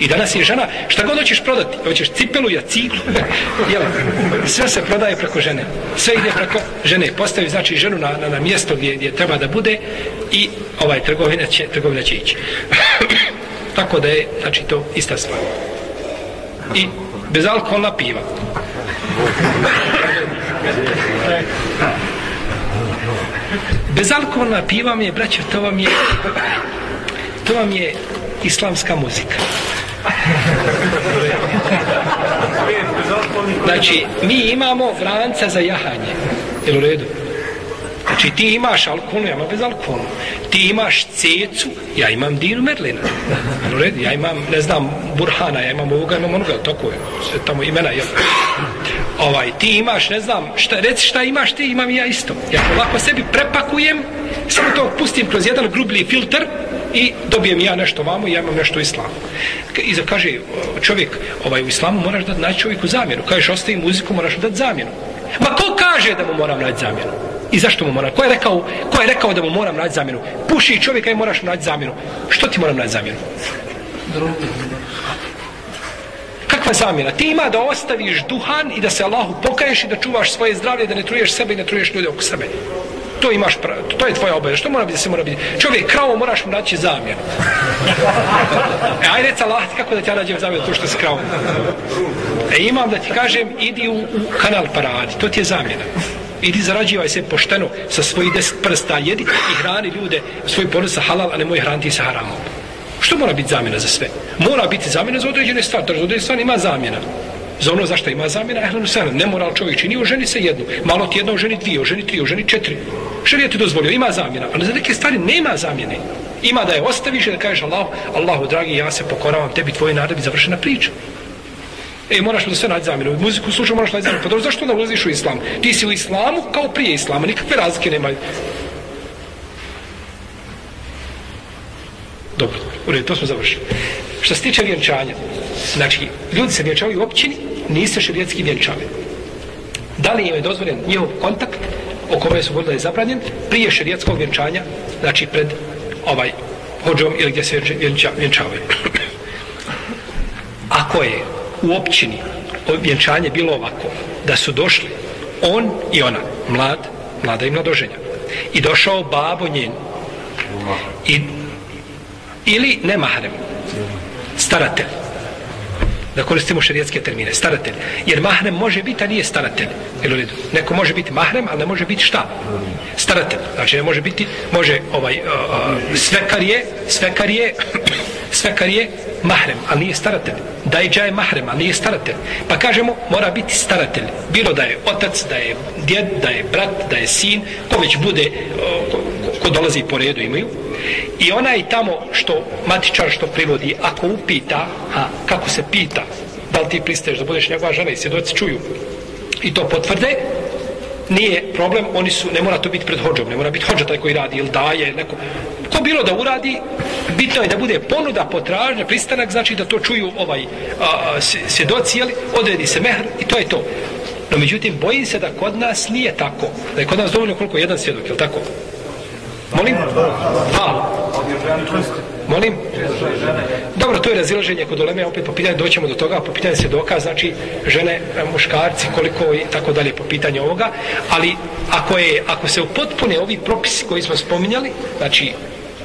I danas je žena, šta god hoćeš prodati, hoćeš cipelu, ja ciklu, jel, sve se prodaje preko žene. Sve ide preko žene. Postavi, znači, ženu na, na, na mjesto gdje, gdje treba da bude i ovaj trgovina će, trgovina će ići. Tako da je, znači, to ista stvar. I bezalkoholna piva. Bezalkoholna piva mi je, braćo, to vam je to vam je islamska muzika. Znači, mi imamo vranca za jahanje. Jel u redu? Znači, ti imaš alkohol, ja imam bez alkohola. Ti imaš cecu, ja imam dinu merlina. U redu? Ja imam, ne znam, burhana, ja imam ovoga, imam onoga, tako je. Sve tamo imena, jel? Ovaj, ti imaš, ne znam, šta, reci šta imaš ti, imam ja isto. Ja lako sebi prepakujem, samo to pustim kroz jedan grublji filter, i dobijem ja nešto vamo i ja imam nešto u islamu. I za kaže čovjek, ovaj, u islamu moraš da naći čovjeku zamjenu. Kažeš, ostavi muziku, moraš dati zamjenu. Ma ko kaže da mu moram naći zamjenu? I zašto mu moram? Ko je rekao, ko je rekao da mu moram naći zamjenu? Puši čovjeka i moraš naći zamjenu. Što ti moram naći zamjenu? Kakva zamjena? Ti ima da ostaviš duhan i da se Allahu pokaješ i da čuvaš svoje zdravlje, da ne truješ sebe i ne truješ ljude oko sebe to imaš pravo, to je tvoja obaveza. Što mora biti, se mora biti? Čovjek, kravo moraš mu naći zamjenu. E, ajde, rec Allah, kako da ti ja nađem zamjenu to što si kravo? E, imam da ti kažem, idi u, u kanal paradi, to ti je zamjena. Idi zarađivaj se pošteno sa svojih deset prsta, jedi i hrani ljude, svoj ponos sa halal, a ne moj hraniti sa haramom. Što mora biti zamjena za sve? Mora biti zamjena za određene stvari, za određene stvari ima zamjena za ono zašto ima zamjena, ehlenu sana, Nemoral čovjek čini, oženi se jednu, malo ti jedna, oženi dvije, oženi tri, oženi četiri. Šarija ti dozvolio, ima zamjena, ali za neke stvari nema zamjene. Ima da je ostaviš i da kažeš Allah, Allahu dragi, ja se pokoravam tebi, tvoje naredbi, završena priča. E, moraš da sve naći zamjenu. Muziku slušao, moraš naći zamjenu. Pa dobro, zašto onda ulaziš u islam? Ti si u islamu kao prije islama, nikakve razlike nema. Dobro, u redu, to smo završili. Što se tiče vjenčanja, znači, ljudi se vjenčavaju u općini, niste širijetski vjenčali. Da li im je dozvoljen njihov kontakt, o kome su govorili da je zabranjen, prije širijetskog vjenčanja, znači pred ovaj hođom ili gdje se vjenčavaju. Ako je u općini vjenčanje bilo ovako, da su došli on i ona, mlad, mlada i mladoženja, i došao babo njen, i, ili ne mahrem, staratelj, da koristimo šarijetske termine, staratelj. Jer mahrem može biti, a nije staratelj. Jel u redu? Neko može biti mahrem, ali ne može biti šta? Staratelj. Znači ne može biti, može ovaj, uh, uh, svekar je, svekar je, svekar je mahrem, ali nije staratelj da je mahrem, ali nije staratelj. Pa kažemo, mora biti staratelj. Bilo da je otac, da je djed, da je brat, da je sin, ko već bude, ko, ko dolazi po redu imaju. I onaj tamo što matičar što privodi, ako upita, a kako se pita, da li ti pristaješ da budeš njegova žena i svjedoci čuju i to potvrde, nije problem, oni su, ne mora to biti pred hođom, ne mora biti hođa taj koji radi ili daje, neko, bilo da uradi, bitno je da bude ponuda, potražnja, pristanak, znači da to čuju ovaj a, svjedoci, jeli, odredi se mehr i to je to. No međutim, bojim se da kod nas nije tako. Da je kod nas dovoljno koliko jedan svjedok, je tako? Molim? A, molim? Dobro, to je razilaženje kod oleme, opet po pitanju doćemo do toga, po pitanju se dokaz, znači žene, e, muškarci, koliko i tako dalje po pitanju ovoga, ali ako, je, ako se upotpune ovi propisi koji smo spominjali, znači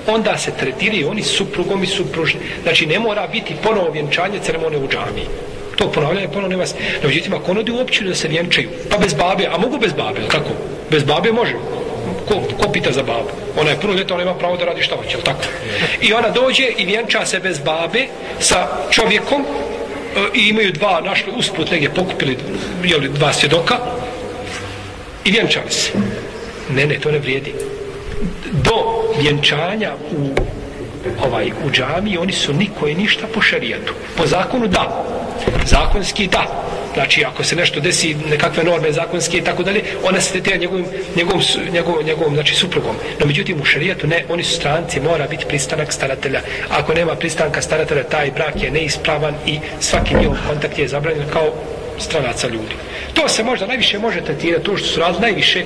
onda se tretiraju oni suprugom i supružni. Znači ne mora biti ponovo vjenčanje ceremone u džamiji. To ponavljanje ponovo nema se. No, međutim, ako oni u općinu da se vjenčaju, pa bez babe, a mogu bez babe, tako? Bez babe može ko, ko pita za babu? Ona je puno ljeta, ona ima pravo da radi šta hoće, tako? I ona dođe i vjenča se bez babe sa čovjekom e, i imaju dva, našli usput negdje pokupili jeli, dva svjedoka i vjenčali se. Ne, ne, to ne vrijedi. Do vjenčanja u ovaj u džami oni su niko i ništa po šerijatu. Po zakonu da. Zakonski da. Znači ako se nešto desi nekakve norme zakonske i tako dalje ona se tretira njegovim, njegovom, njegovom, njegovom znači suprugom. No međutim u šerijatu ne oni su stranci mora biti pristanak staratelja. Ako nema pristanka staratelja taj brak je neispravan i svaki njegov kontakt je zabranjen kao stranaca ljudi. To se možda najviše može tretirati to što su radili najviše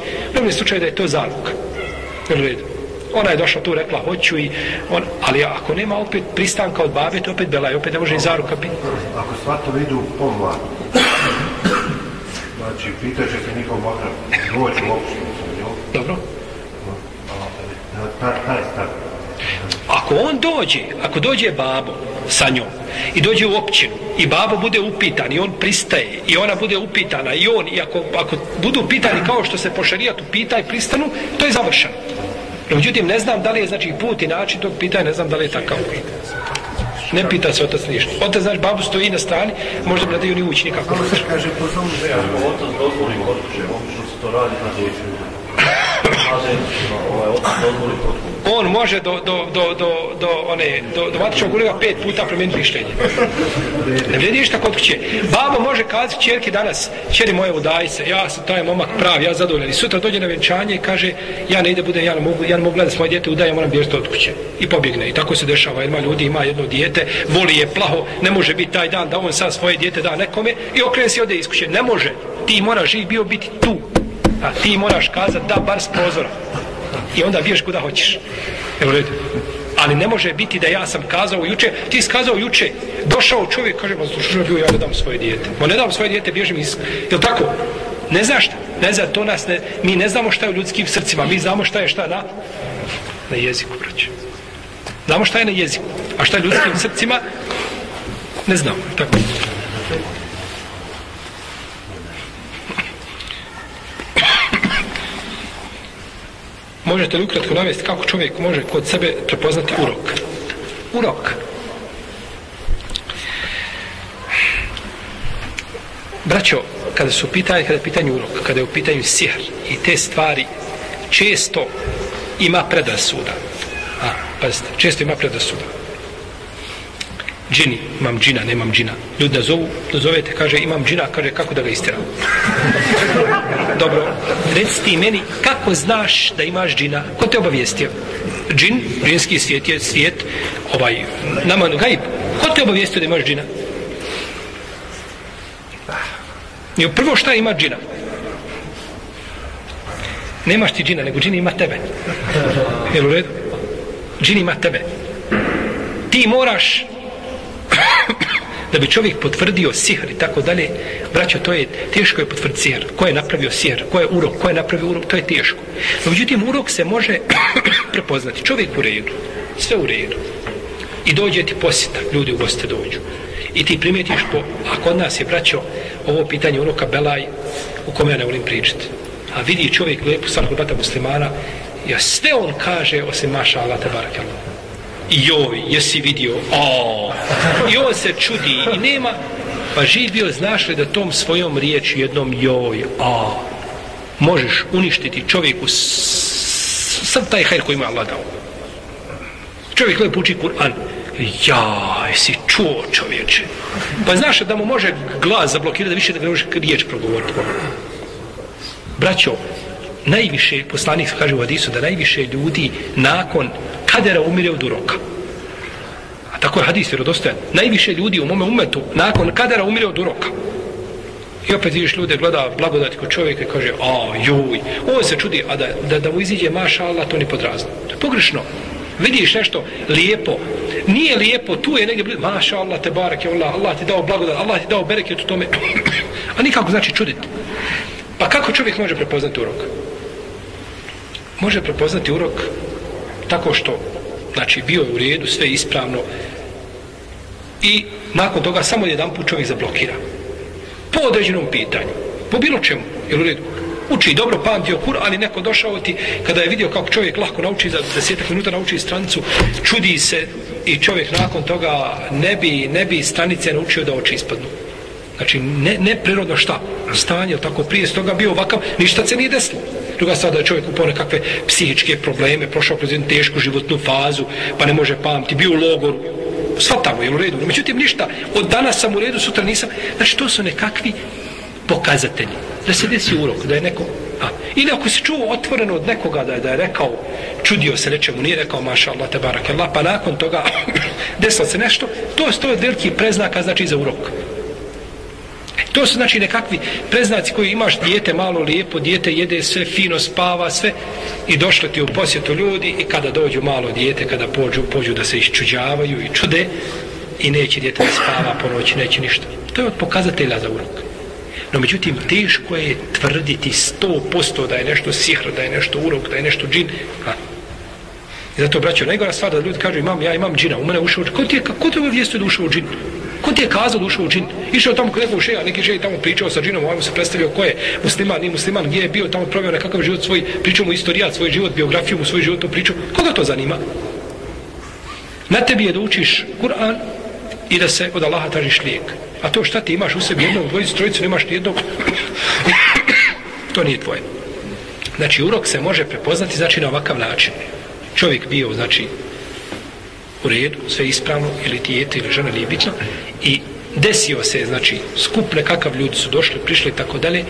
u slučaju da je to zaruka ona je došla tu rekla hoću i on, ali ako nema opet pristanka od babe to opet bela i opet ne može i zaruka biti. Ako svato vidu pomlad znači pita će se njihov makar doći u opštinu dobro. Ta, ta je stav ako on dođe ako dođe babo sa njom i dođe u općinu i babo bude upitan i on pristaje i ona bude upitana i on i ako, ako budu pitani kao što se po šarijatu pita i pristanu to je završeno No, međutim, ne znam da li je znači put i način tog pitanja, ne znam da li je takav. Ne pita se otac ništa. Otac, znači, babu stoji na strani, možda bi ne daju ni ući nikako. Kako se kaže, po samo... ne, ako otac dozvoli kod obično se to radi pa na djecu. Kaže, ovaj odbori dozvoli on može do, do, do, do, do, one, do, do matičnog ulega pet puta promijeniti mišljenje. Ne vrijedi ništa kod kuće. Babo može kazati čerke danas, čeri moje udaj se, ja sam taj momak prav, ja zadovoljan. I sutra dođe na venčanje i kaže, ja ne ide budem, ja ne mogu, ja ne mogu gledati svoje djete udaj, ja moram bježiti od kuće. I pobjegne. I tako se dešava. Ima ljudi, ima jedno dijete, voli je plaho, ne može biti taj dan da on sad svoje dijete da nekome i okrene se ode iz kuće. Ne može. Ti moraš živ bio biti tu. A ti moraš kazati da bar s prozora i onda biješ kuda hoćeš. Evo redu. Ali ne može biti da ja sam kazao juče, ti si kazao juče, došao čovjek, kaže, ma slušao bio, ja ne dam svoje dijete. Ma ne dam svoje dijete, bježim iz... Je tako? Ne znaš šta? Ne zna, to nas ne... Mi ne znamo šta je u ljudskim srcima, mi znamo šta je šta na... Na jeziku, braće. Znamo šta je na jeziku. A šta je u ljudskim srcima? Ne znamo, tako. Možete li ukratko navesti kako čovjek može kod sebe prepoznati urok? Urok. Braćo, kada su pitanje, kada je pitanje urok, kada je u pitanju sihr i te stvari, često ima predrasuda. A, pazite, često ima predrasuda. Džini, imam džina, nemam džina. Ljudi da zovu, da zovete, kaže, imam džina, kaže, kako da ga istiram? Dobro, reci ti meni, kako znaš da imaš džina? Ko te obavijestio? Džin, džinski svijet je svijet, ovaj, nama gaib. Ko te obavijestio da imaš džina? I prvo šta ima džina? Nemaš ti džina, nego džin ima tebe. Jel u redu? Džini ima tebe. Ti moraš da bi čovjek potvrdio sihr i tako dalje, braćo, to je teško je potvrditi sihr. Ko je napravio sihr, ko je urok, ko je napravio urok, to je teško. No, međutim, urok se može prepoznati. Čovjek u redu, sve u redu. I dođe ti posjeta, ljudi u goste dođu. I ti primijetiš po, a kod nas je, braćo, ovo pitanje uroka Belaj, u kome ja ne volim pričati. A vidi čovjek lijepu svakog brata muslimana, ja sve on kaže, osim maša Allah, te joj, jesi vidio, o, i on se čudi i nema, pa živ bio, znaš li da tom svojom riječi jednom joj, a, možeš uništiti čovjeku sam taj hajr koji ima Allah dao. Čovjek lepo uči Kur'an, ja, jesi čuo čovječe. Pa znaš da mu može glas zablokirati da više da ne može riječ progovoriti. Braćo, najviše, poslanik kaže u Hadisu, da najviše ljudi nakon kadera umire od uroka. A tako je hadis vjerodostojan. Najviše ljudi u mome umetu nakon kadera umire od uroka. I opet vidiš ljude, gleda blagodati kod čovjeka i kaže, a, juj, on se čudi, a da, da, da mu iziđe maša Allah, to ni podrazno. To je pogrešno. Vidiš nešto lijepo, nije lijepo, tu je negdje, maša Allah, te barak Allah, Allah ti dao blagodat, Allah ti dao bereket u tome. a nikako znači čuditi. Pa kako čovjek može prepoznati urok? Može prepoznati urok tako što znači bio je u redu, sve ispravno i nakon toga samo jedan put čovjek zablokira. Po određenom pitanju po bilo čemu, jer u redu? Uči dobro, pamti okur, ali neko došao ti kada je vidio kako čovjek lahko nauči za desetak minuta nauči stranicu čudi se i čovjek nakon toga ne bi, ne bi stranice naučio da oči ispadnu. Znači ne, ne prirodno šta stanje, tako prije stoga toga bio ovakav ništa se nije desilo druga stvar da je čovjek upao nekakve psihičke probleme, prošao kroz jednu tešku životnu fazu, pa ne može pamti, bio u logoru, svatamo je u redu. No, međutim, ništa, od danas sam u redu, sutra nisam. Znači, to su nekakvi pokazatelji. Da se desi urok, da je neko... A, ili ako se čuo otvoreno od nekoga da je, da je rekao, čudio se nečemu, nije rekao, maša Allah, te barak Allah, pa nakon toga desilo se nešto, to je stoje veliki preznaka, znači, za urok. E, to su znači nekakvi preznaci koji imaš dijete malo lijepo, dijete jede sve fino, spava sve i došlo ti u posjetu ljudi i kada dođu malo dijete, kada pođu, pođu da se iščuđavaju i čude i neće dijete da spava po noći, neće ništa. To je od pokazatelja za urok. No međutim, teško je tvrditi sto posto da je nešto sihr, da je nešto urok, da je nešto džin. Ha. I zato, braćo, najgora stvar da ljudi kažu imam, ja imam džina, u mene ušao džin. Ko ti je, ko te je vijestio da ušao džin? Ko ti je kazao da ušao u džin? Išao tamo kod nekog šeja, neki šej tamo pričao sa džinom, ovaj mu se predstavio ko je musliman, nije musliman, gdje je bio, tamo provio nekakav život svoj, pričao mu istorijat, svoj život, biografiju mu, svoj život, to pričao. Koga to zanima? Na tebi je da učiš Kur'an i da se od Allaha tražiš lijek. A to šta ti imaš u sebi jednog, dvojicu, trojicu, nemaš ni jednog, to nije tvoje. Znači, urok se može prepoznati, znači, na ovakav način. Čovjek bio, znači, u redu, sve ispravno, ili dijete ili žena, nije bitno, i desio se, znači, skup nekakav ljudi su došli, prišli, tako dalje,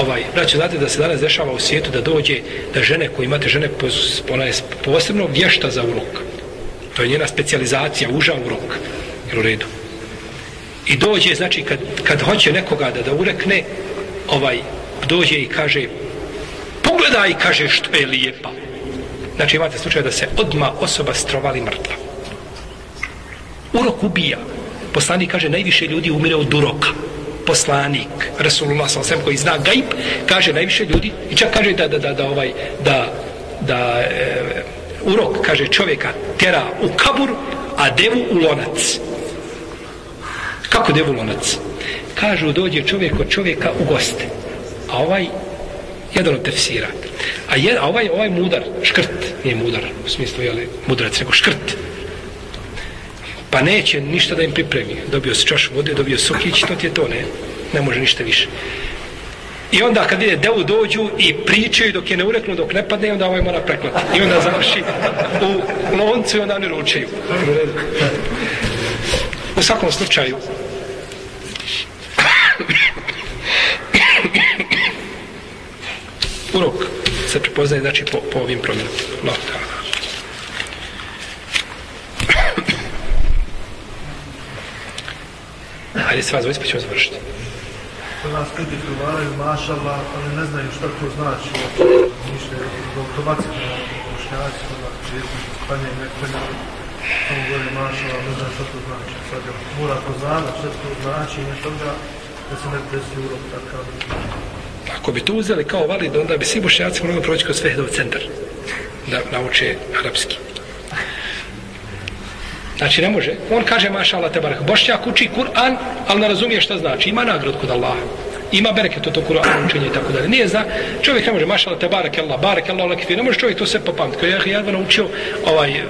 ovaj, braćo, znate da se danas dešava u svijetu da dođe, da žene koje imate žene, ona je posebno vješta za urok. To je njena specializacija, uža urok, u redu. I dođe, znači, kad, kad hoće nekoga da da urekne, ovaj, dođe i kaže, pogledaj, kaže, što je lijepa. Znači, imate slučaj da se odma osoba strovali mrtva urok ubija. Poslanik kaže, najviše ljudi umire od duroka. Poslanik, Rasulullah s.a.v. koji zna gaib, kaže najviše ljudi, i čak kaže da, da, da, da, ovaj, da, da e, urok, kaže čovjeka, tera u kabur, a devu u lonac. Kako devu u lonac? Kažu, dođe čovjek od čovjeka u goste. A ovaj, jedan od tefsira. A, je, a ovaj, ovaj mudar, škrt, nije mudar, u smislu, jeli, mudrac, nego škrt, pa neće ništa da im pripremi. Dobio se čašu vode, dobio sokić, to ti je to, ne. Ne može ništa više. I onda kad ide devu dođu i pričaju dok je ne ureknu, dok ne padne, onda ovaj mora preklati. I onda završi u loncu i onda ne ručaju. U svakom slučaju, urok se prepoznaje znači po, po ovim promjenama. No, Hajde se vas dvojice pa ćemo završiti. kod nas ljudi izgovaraju mašala, ali ne znaju šta to znači. Mišlje, automatski bošnjaci, onda jesmo spanje i nekada, tamo govori mašala, ne znaju šta to znači. Sad je, mora poznati šta to znači i ne toga da se ne desi urok takav. Ako bi to uzeli kao valid, onda bi svi bošnjaci mogli proći kroz Svehdov centar da nauče arapski. Znači ne može. On kaže mašala te barak. Bošnjak uči Kur'an, ali ne razumije šta znači. Ima nagrod kod Allaha. Ima bereket od tog Kur'an učenje i tako dalje. Nije zna, čovjek ne može mašala te barak Allah, barak Allah, Allah ne može čovjek to sve popamtiti. Kao ja ja naučio ovaj, e,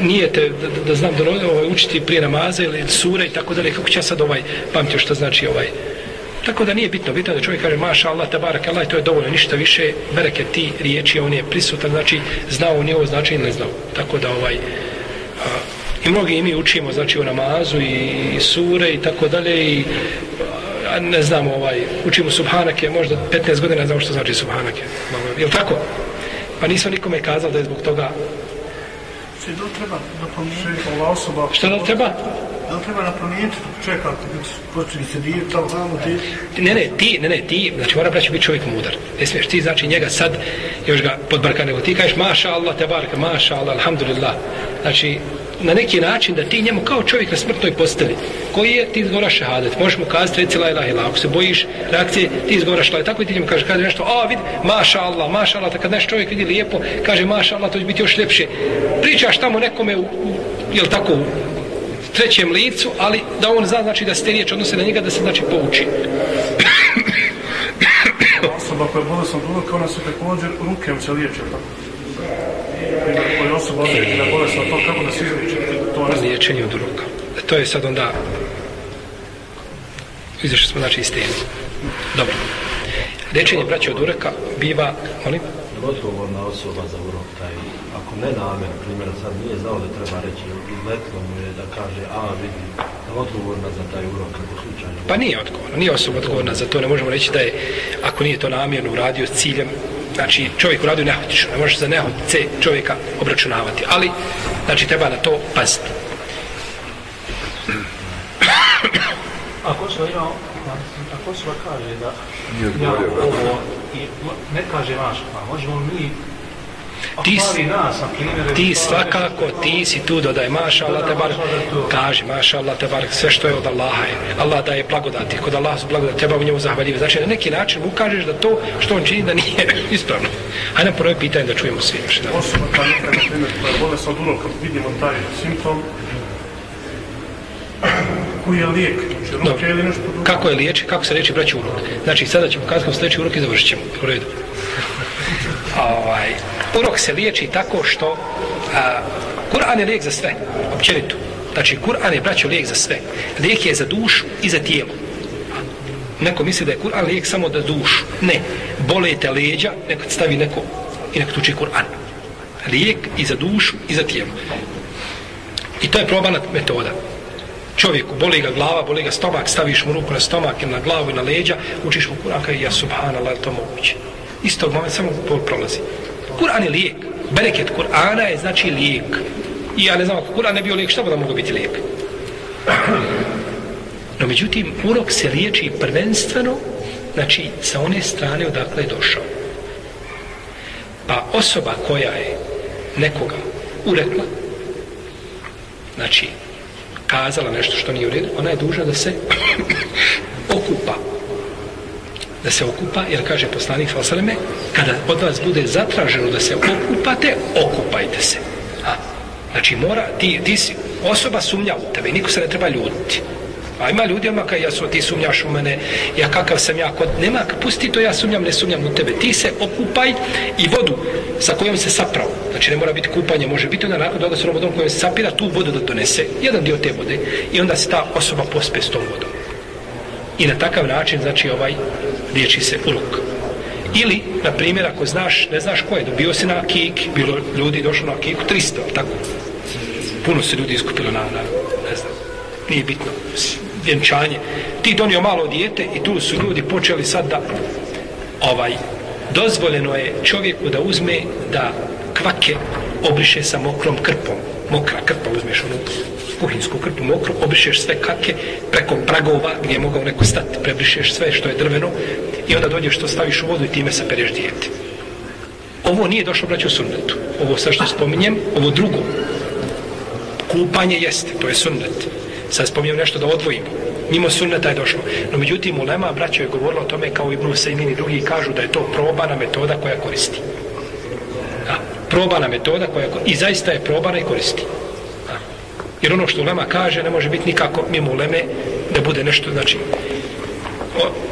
nije te da, da, da znam da ovaj, učiti prije namaza ili sure i tako dalje. Kako će sad ovaj pamtio šta znači ovaj Tako da nije bitno, bitno da čovjek kaže maša Allah, tabarak Allah, to je dovoljno, ništa više, bereke ti riječi, on je prisutan, znači znao on je ovo značenje, ne znao. Tako da ovaj, a, mnogi i mi učimo, znači u namazu i sure i tako dalje i a, ne znamo, ovaj, učimo subhanake, možda 15 godina ne znamo što znači subhanake. Je li tako? Pa nismo nikome kazali da je zbog toga Se da treba da pomijeti ova osoba... Šta da li treba? Da li treba da pomijeti čovjeka počeli se dijeti, tamo, tamo, ti... Ne, ne, ti, ne, ne, ti, znači mora braći biti čovjek mudar. Ne smiješ ti, znači njega sad još ga podbrka, nego ti kažeš maša Allah, te barka, maša Allah, alhamdulillah. Znači, na neki način da ti njemu kao čovjek na smrtnoj posteli, koji je, ti izgovoraš šehadet, možeš mu kazati reci la ilaha ilaha ako se bojiš reakcije, ti izgovoraš la, tako i ti njemu kaže, kaže nešto, a vidi, maša Allah, maša Allah, kad naš čovjek vidi lijepo, kaže maša Allah, to će biti još ljepše. Pričaš tamo nekome, u, u, jel tako, u trećem licu, ali da on zna, znači da se te riječ odnose na njega, da se znači pouči. Osoba koja je bolesna od kao ona se također ruke se liječe, tako? Koja je osoba osjetila bolesna, to kako da se? To ne Liječenje od uroka. To je sad onda izašli smo znači iz teme. Dobro. Liječenje braća od uroka biva, molim? odgovorna osoba za urok taj, ako ne namer, primjer, sad nije znao da treba reći, izletilo mu je da kaže, a vidi, odgovorna za taj urok kako slučajno. Pa nije odgovorna, nije osoba odgovorna za to, ne možemo reći da je, ako nije to namjerno uradio s ciljem, znači čovjek uradio nehotično, ne može za nehotice čovjeka obračunavati, ali, znači treba na to paziti. Ako se ima, ako se kaže da ja, ovo, i, ne kaže vaš, a možemo mi Ti, Ti, svakako, ti si tu dodaj maša Allah te bar, kaži maša Allah te bar, sve što je od Allaha je. Allah daje blagodati, kod Allah su blagodati, treba u njemu zahvaljivi. Znači, na neki način mu kažeš da to što on čini da nije ispravno. Hajde nam prvo pitanje da čujemo svi. Znači, da. Osoba ta neka, na primjer, koja je bolesna od uroka, vidimo taj simptom, koji je lijek, znači ruke ili nešto drugo. Kako je liječi, kako se liječi braći urok? Znači, sada ćemo kazati kako se liječi urok i završit ćemo. U redu. ovaj, urok se liječi tako što a, Kur'an je lijek za sve, općenito. Znači, Kur'an je, braćo, lijek za sve. Lijek je za dušu i za tijelo. Neko misli da je Kur'an lijek samo za dušu. Ne. Bole te leđa, neko stavi neko i neko tuči Kur'an. Lijek i za dušu i za tijelo. I to je probana metoda. Čovjeku, boli ga glava, boli ga stomak, staviš mu ruku na stomak ili na glavu i na leđa, učiš mu Kur'an, kaže, ja subhanallah, to moguće. Istog momenta samo bol prolazi. Kur'an je lijek. Bereket Kur'ana je znači lijek. I ja ne znam, ako Kur'an ne bio lijek, šta bi da mogao biti lijek? No, međutim, urok se liječi prvenstveno, znači, sa one strane odakle je došao. Pa osoba koja je nekoga urekla, znači, kazala nešto što nije u redu, ona je dužna da se. Da se okupa, jer kaže poslanik Salasaleme, kada od vas bude zatraženo da se okupate, okupajte se. A, znači, mora, ti, ti si, osoba sumnja u tebe, niko se ne treba ljutiti. A ima ljudi odmah kaj ja su, ti sumnjaš u mene, ja kakav sam ja kod, nema, pusti to, ja sumnjam, ne sumnjam u tebe. Ti se okupaj i vodu sa kojom se saprao. Znači ne mora biti kupanje, može biti onda nakon toga s onom vodom kojom se sapira tu vodu da donese, jedan dio te vode i onda se ta osoba pospe s tom vodom. I na takav način, znači ovaj, liječi se uluk. Ili, na primjer, ako znaš, ne znaš ko je, dobio si na kik, bilo ljudi došlo na kiku 300, tako? Puno se ljudi iskupilo na, na ne znam, nije bitno, vjenčanje. Ti donio malo dijete i tu su ljudi počeli sad da ovaj, dozvoljeno je čovjeku da uzme da kvake obriše sa mokrom krpom. Mokra krpa uzmeš onu kuhinsku krpu mokru, obrišeš sve kake preko pragova gdje je mogao neko stati, prebrišeš sve što je drveno i onda dođeš što staviš u vodu i time se pereš dijete. Ovo nije došlo braću u sunnetu. Ovo sve što spominjem, ovo drugo. Kupanje jeste, to je sunnet. Sad spominjem nešto da odvojimo. Mimo sunneta je došlo. No međutim, ulema braćo je govorila o tome kao i Bruce i mini drugi kažu da je to probana metoda koja koristi. Da, probana metoda koja koristi. I zaista je probana i koristi. Jer ono što ulema kaže ne može biti nikako mimo uleme da bude nešto, znači,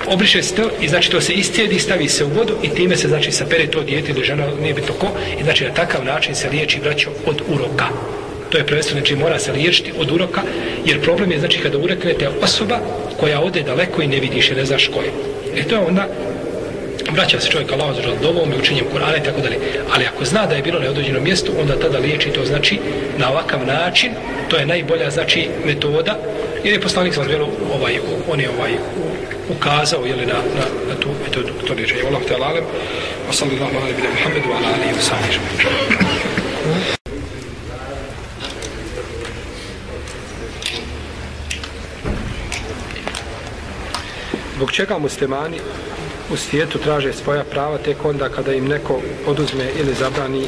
obriše se to i znači to se iscijedi, stavi se u vodu i time se znači sapere to dijete ili žena, nije bitno ko, i znači na takav način se liječi braćo od uroka. To je prvenstveno, znači mora se liječiti od uroka, jer problem je znači kada ureknete osoba koja ode daleko i ne vidiš i ne znaš ko je. E to je onda vraća se čovjek Allah za dovom i učenjem Kur'ana i tako dalje. Ali ako zna da je bilo na određenom mjestu, onda tada liječi to znači na ovakav način, to je najbolja znači metoda, jer je poslanik sam zbjelo ovaj, on je ovaj, ukazao jeli, na, na, na tu metodu to liječenje. Allah te alalem, wa sallallahu ala nabina Muhammedu, ala alihi wa sallam. Zbog čega muslimani u svijetu traže svoja prava tek onda kada im neko oduzme ili zabrani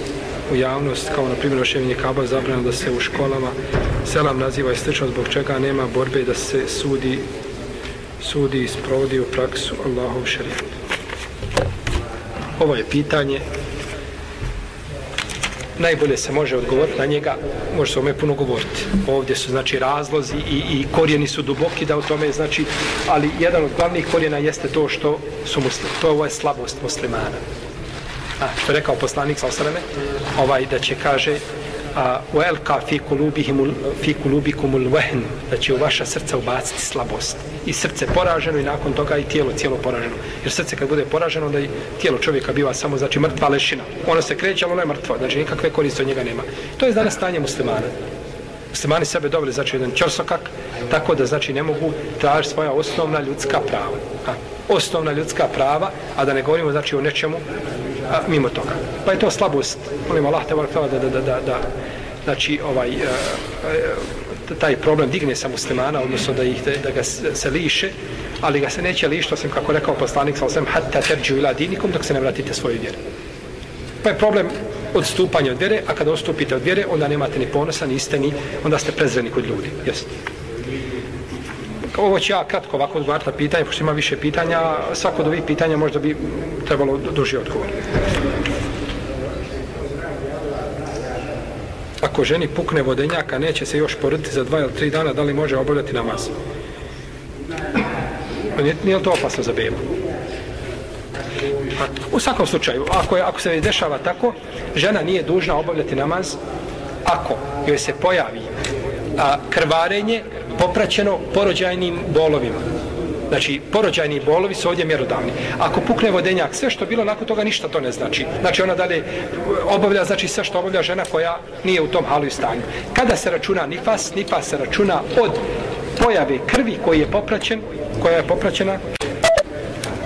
u javnost, kao na primjer oševljenje kaba zabrano da se u školama selam naziva i slično zbog čega nema borbe da se sudi sudi i sprovodi u praksu Allahov šarijat. Ovo je pitanje najbolje se može odgovoriti na njega, može se o me puno govoriti. Ovdje su znači razlozi i, i korijeni su duboki da o tome znači, ali jedan od glavnih korijena jeste to što su muslim, to je ovaj slabost muslimana. A, što je rekao poslanik sa osreme, ovaj da će kaže a welka fi kulubihim fi kulubikum alwahn da će u vaša srca ubaciti slabost. I srce poraženo i nakon toga i tijelo cijelo poraženo. Jer srce kad bude poraženo da i tijelo čovjeka biva samo znači mrtva lešina. Ono se kreće ali ono je mrtvo znači nikakve koriste od njega nema. To je danas stanje muslimana. Muslimani sebe dobili znači jedan čorsokak tako da znači ne mogu tražiti svoja osnovna ljudska prava. A, osnovna ljudska prava a da ne govorimo znači o nečemu a, mimo toga. Pa je to slabost, molim Allah te da, da, da, da, da, znači ovaj, a, a, taj problem digne sa muslimana, odnosno da, ih, da ga se liše, ali ga se neće lišiti, osim kako rekao poslanik, sa osvijem, hatta terđu ila dinikum, dok se ne vratite svoju vjeru. Pa je problem odstupanja od vjere, a kada odstupite od vjere, onda nemate ni ponosa, niste ni, onda ste prezreni kod ljudi. Jeste ovo ću ja kratko ovako odgovarati na pitanje, pošto ima više pitanja, svako od ovih pitanja možda bi trebalo duži odgovor. Ako ženi pukne vodenjaka, neće se još poroditi za dva ili tri dana, da li može obavljati namaz? Pa nije, nije li to opasno za bebu? U svakom slučaju, ako, je, ako se dešava tako, žena nije dužna obavljati namaz ako joj se pojavi a, krvarenje popraćeno porođajnim bolovima. Znači, porođajni bolovi su ovdje mjerodavni. Ako pukne vodenjak, sve što bilo nakon toga, ništa to ne znači. Znači, ona dalje obavlja, znači sve što obavlja žena koja nije u tom halu i stanju. Kada se računa nifas, nifas se računa od pojave krvi koji je popraćen, koja je popraćena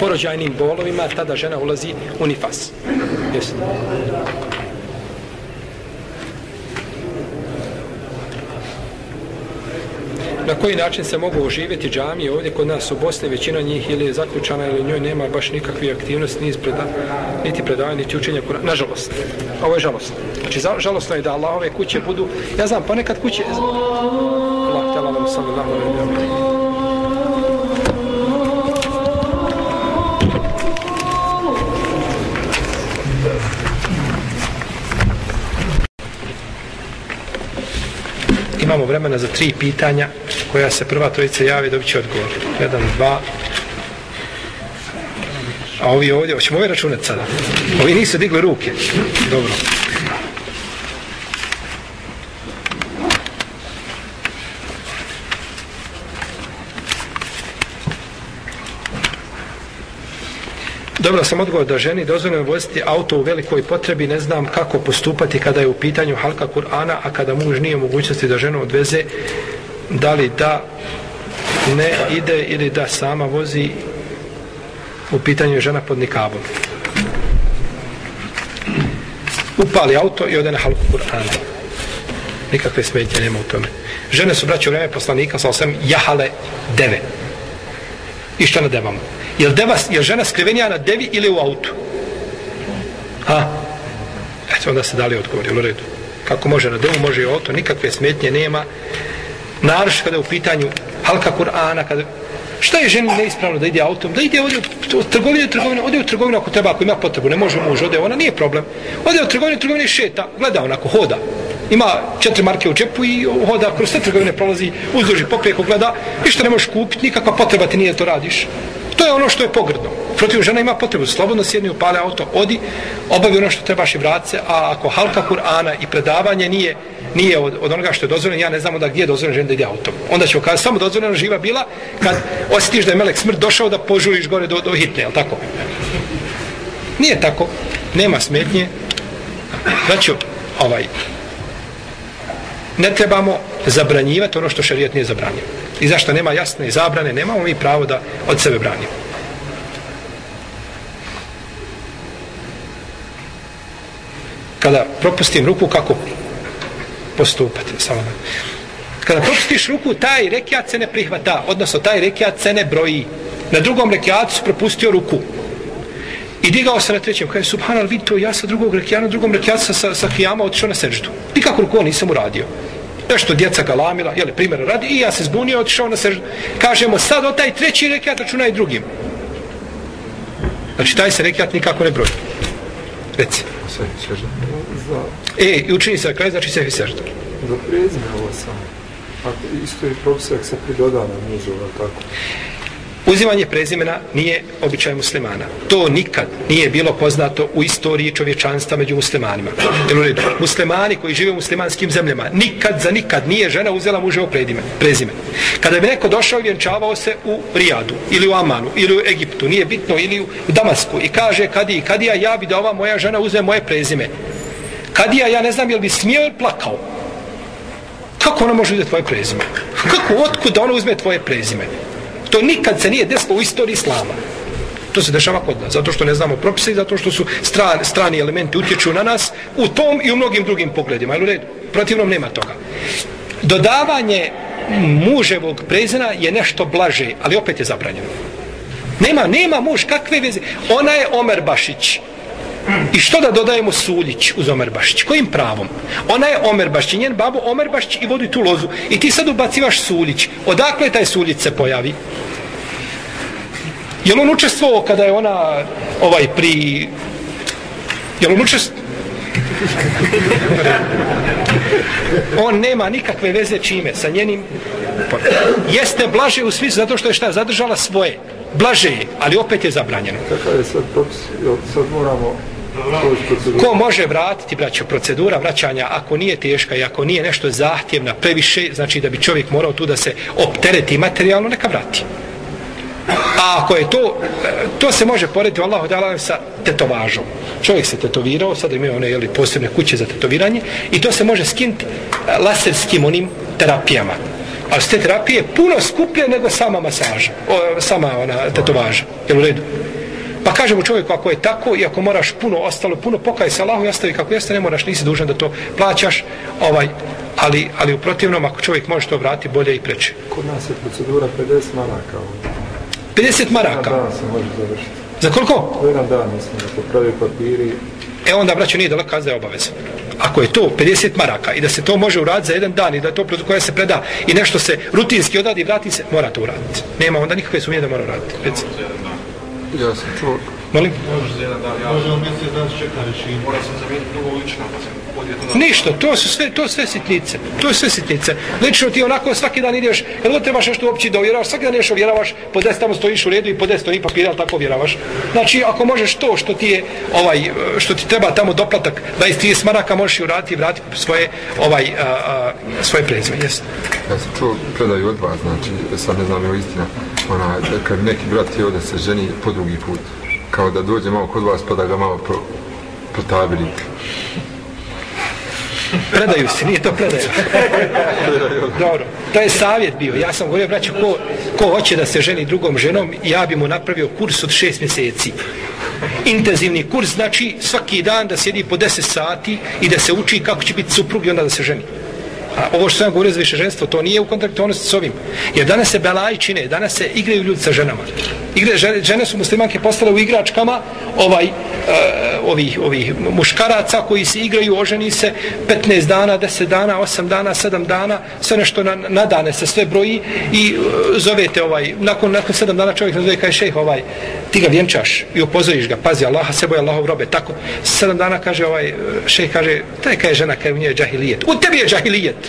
porođajnim bolovima, tada žena ulazi u nifas. Jesu. Na koji način se mogu oživjeti džamije ovdje kod nas u Bosni, većina njih ili je zaključana ili njoj nema baš nikakve aktivnosti, ni preda, niti predavanja, niti učenja Kur'ana. Nažalost, ovo je žalostno. Znači, žalostno je da Allahove kuće budu, ja znam, ponekad kuće... Allah, tjela sallallahu alaihi wa imamo vremena za tri pitanja koja se prva trojica javi dobit će odgovor. Jedan, dva. A ovi ovdje, hoćemo ove računati sada. Ovi nisu digli ruke. Dobro. Dobro sam odgovor da ženi dozvoljeno voziti auto u velikoj potrebi, ne znam kako postupati kada je u pitanju halka Kur'ana, a kada muž nije mogućnosti da ženu odveze, da li da ne ide ili da sama vozi u pitanju žena pod nikabom. Upali auto i ode na halku Kur'ana. Nikakve smetje nema u tome. Žene su, braće, u vreme poslanika, sa osam, jahale deve. I šta na devama? Je li, deva, je žena skrivenija na devi ili u autu? Ha? Eto, onda se dali odgovor, jel u redu? Kako može na devu, može i u auto, nikakve smetnje nema. Naravno kada je u pitanju halka Kur'ana, kada Šta je ženi neispravno da ide autom? Da ide ovdje u trgovinu, trgovinu, ode u trgovinu ako treba, ako ima potrebu, ne može muž, ode ona, nije problem. Ode u trgovinu, trgovinu šeta, gleda onako, hoda. Ima četiri marke u džepu i hoda kroz sve trgovine prolazi, uzduži poprijeko, gleda, ništa ne možeš kupiti, nikakva potreba ti nije da to radiš. To je ono što je pogrdno. Protiv žena ima potrebu, slobodno sjedni u pale auto, odi, obavi ono što trebaš i vrat se, a ako halka Kur'ana i predavanje nije nije od, od onoga što je dozvoljeno, ja ne znam da gdje je dozvoljeno žena da ide autom. Onda ćemo kazati, samo dozvoljeno živa bila kad osjetiš da je melek smrt došao da požuriš gore do, do hitne, je tako? Nije tako, nema smetnje. Znači, ovaj, ne trebamo zabranjivati ono što šarijet nije zabranio. I zašto nema jasne zabrane, nemamo mi pravo da od sebe branimo. Kada propustim ruku, kako postupati. Samo da. Kada propustiš ruku, taj rekiat se ne prihvata, odnosno taj rekiat se ne broji. Na drugom rekiatu propustio ruku. I digao se na trećem, kaže, subhanal, vidi to, ja sa drugog rekiata, na drugom rekiatu sa, sa, sa hijama otišao na seždu. Nikako ruku nisam uradio. Nešto djeca ga lamila, jeli, primjer radi, i ja se zbunio, otišao na seždu. Kažemo, sad od taj treći rekiat računaj drugim. Znači, taj se rekiat nikako ne broji. Reci. E, i učini se na kraju, znači se sežda. za prezime ovo samo. Ako isto je propis, ako se pridoda na mužu, ili tako. Uzimanje prezimena nije običaj muslimana. To nikad nije bilo poznato u istoriji čovječanstva među muslimanima. Jel u redu? Muslimani koji žive u muslimanskim zemljama, nikad za nikad nije žena uzela muževo prezime. prezime. Kada bi neko došao i vjenčavao se u Rijadu, ili u Amanu, ili u Egiptu, nije bitno, ili u Damasku, i kaže, kadi, kadija, ja bi da ova moja žena uzme moje prezime. Kadija, ja ne znam, jel bi smio ili plakao? Kako ona može uzeti tvoje prezime? Kako, otkud da ona uzme tvoje prezime? To nikad se nije desilo u istoriji islama. To se dešava kod nas, zato što ne znamo propise i zato što su strani, strani elementi utječu na nas u tom i u mnogim drugim pogledima. Ali u redu, protivnom nema toga. Dodavanje muževog prezina je nešto blaže, ali opet je zabranjeno. Nema, nema muž, kakve veze? Ona je Omer Bašić. I što da dodajemo Suljić uz Omer Bašić? Kojim pravom? Ona je Omer Bašić, njen babo Omer Bašić i vodi tu lozu. I ti sad ubacivaš Suljić. Odakle taj Suljić se pojavi? Je li on učestvovao kada je ona ovaj pri... Je li on učestvovao? on nema nikakve veze čime sa njenim jeste blaže u smislu zato što je šta zadržala svoje blaže je, ali opet je zabranjeno Kakav je sad propis? Sad moramo? Ko može vratiti braćo procedura vraćanja ako nije teška i ako nije nešto zahtjevna previše znači da bi čovjek morao tu da se optereti materijalno neka vrati A ako je to, to se može porediti Allahu dala sa tetovažom. Čovjek se tetovirao, sada imaju one jeli, posebne kuće za tetoviranje i to se može skinuti eh, laserskim onim terapijama. Ali su te terapije puno skuplje nego sama masaža, o, sama ona tetovaža. Jel u redu? Pa kažemo čovjeku ako je tako i ako moraš puno ostalo, puno pokaj se Allahu i ostavi kako jeste, ne moraš, nisi dužan da to plaćaš, ovaj, ali, ali u protivnom ako čovjek može to vratiti bolje i preče. Kod nas je procedura 50 maraka. ovdje. 50 Jedan maraka. dan se može završiti. Za koliko? U jedan dan, mislim, da popravi papiri. E onda, braćo, nije daleko kazda je obaveza. Ako je to 50 maraka i da se to može uraditi za jedan dan i da je to protiv koja se preda i nešto se rutinski odradi i vrati se, mora to uraditi. Nema onda nikakve sumnje da mora uraditi. Reci. Ja sam čuo, Molim? Možemo mjesec danas čeka rješenje. Mora sam zamijeniti drugo lično, pa sam. Ništa, to su sve, to sve sitnice. To su sve sitnice. Lično ti onako svaki dan ideš, kad god trebaš nešto uopće da uvjeravaš, svaki dan ideš uvjeravaš, po deset tamo stojiš u redu i po deset stoji papira, ali tako uvjeravaš. Znači, ako možeš to što ti je, ovaj, što ti treba tamo doplatak, 20-30 maraka, možeš i uraditi i vratiti svoje, ovaj, a, a, svoje prezime. Jesi. ja sam čuo predaju od vas, znači, sad ne znam je istina, ona, kad neki brat htio da se ženi po drugi put, kao da dođe malo kod vas pa da ga malo pro, protabirite. Predaju se, nije to predaju. Dobro, to je savjet bio. Ja sam govorio, braću, ko, ko hoće da se ženi drugom ženom, ja bi mu napravio kurs od šest mjeseci. Intenzivni kurs, znači svaki dan da sjedi po 10 sati i da se uči kako će biti suprug i onda da se ženi. A ovo što sam govorio za više ženstvo, to nije u kontraktonosti s ovim. Jer danas se belaji čine, danas se igraju ljudi sa ženama. Igre, žene, žene su muslimanke postale u igračkama ovaj, uh, ovih, ovih muškaraca koji se igraju, oženi se 15 dana, 10 dana, 8 dana, 7 dana, sve nešto na, na dane se sve broji i uh, zovete ovaj, nakon, nakon 7 dana čovjek nazove kaj šejh ovaj, ti ga vjenčaš i upozoriš ga, pazi Allaha, sebo je Allahov robe, tako, 7 dana kaže ovaj, eh, šejh kaže, taj kaj je žena, kaj u njoj je džahilijet, u tebi je džahilijet,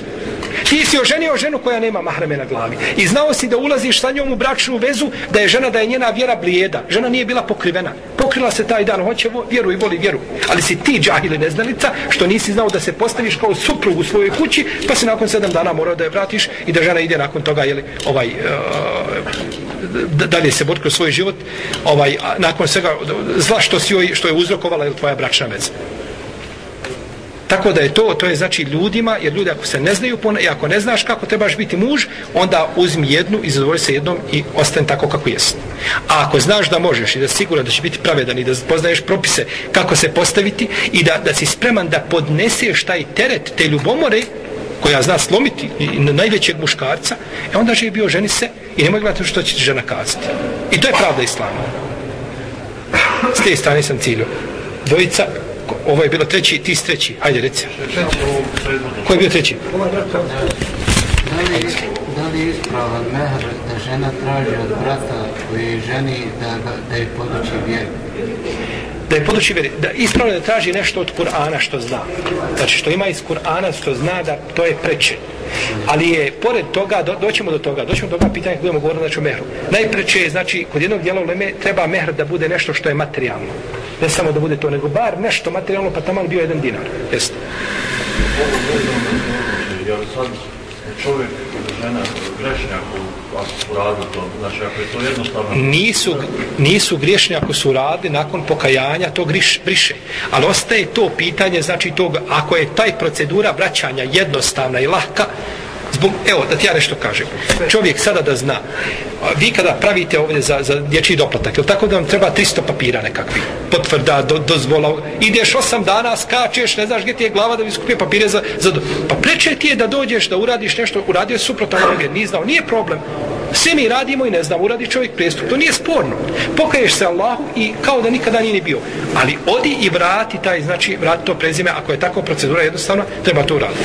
ti si oženio ženu koja nema mahrame na glavi. I znao si da ulaziš sa njom u bračnu vezu da je žena, da je njena vjera blijeda. Žena nije bila pokrivena. Pokrila se taj dan, hoće vjeru i voli vjeru. Ali si ti džahili neznalica što nisi znao da se postaviš kao suprug u svojoj kući pa si nakon sedam dana morao da je vratiš i da žena ide nakon toga jeli, ovaj, uh, dalje se bori kroz svoj život ovaj, nakon svega zla što, si joj, što je uzrokovala jel, tvoja bračna veza. Tako da je to, to je znači ljudima, jer ljudi ako se ne znaju, i ako ne znaš kako trebaš biti muž, onda uzmi jednu i zadovolj se jednom i ostane tako kako jesi. A ako znaš da možeš i da si siguran da će biti pravedan i da poznaješ propise kako se postaviti i da, da si spreman da podneseš taj teret, te ljubomore, koja zna slomiti i najvećeg muškarca, e onda je bio ženi se i nemoj gledati što će ti žena kazati. I to je pravda islama. S te strane sam cilio. Dvojica ovo je bilo treći, ti si treći. Hajde, reci. Ko je bio treći? Da li, da li je ispravan mehr da žena traži od brata koji ženi da, da je podući vjeru? da je podući vjeri, da ispravno da traži nešto od Kur'ana što zna. Znači što ima iz Kur'ana što zna da to je preče. Ali je, pored toga, do, doćemo do toga, doćemo do toga pitanja budemo govorili znači o mehru. Najpreče je, znači, kod jednog dijela uleme treba mehr da bude nešto što je materijalno. Ne samo da bude to, nego bar nešto materijalno, pa tamo bio jedan dinar. Jeste. Jer sad čovjek, žena, grešnjak ako su radili to, znači ako je to jednostavno... Nisu, nisu griješni ako su radili nakon pokajanja, to griš, briše. Ali ostaje to pitanje, znači tog, ako je taj procedura vraćanja jednostavna i lahka, Zbog, evo, da ti ja nešto kažem. Čovjek sada da zna, vi kada pravite ovdje za, za dječji doplatak, je tako da vam treba 300 papira nekakvi, potvrda, do, dozvola, ideš 8 dana, skačeš, ne znaš gdje ti je glava da bi skupio papire za, za do... Pa preče ti je da dođeš, da uradiš nešto, uradio je suprotno onoga, nije znao, nije problem. Sve mi radimo i ne znam, uradi čovjek prestup, to nije sporno. Pokaješ se Allahu i kao da nikada nije ni bio. Ali odi i vrati taj, znači, vrati to prezime, ako je tako procedura jednostavna, treba to uraditi.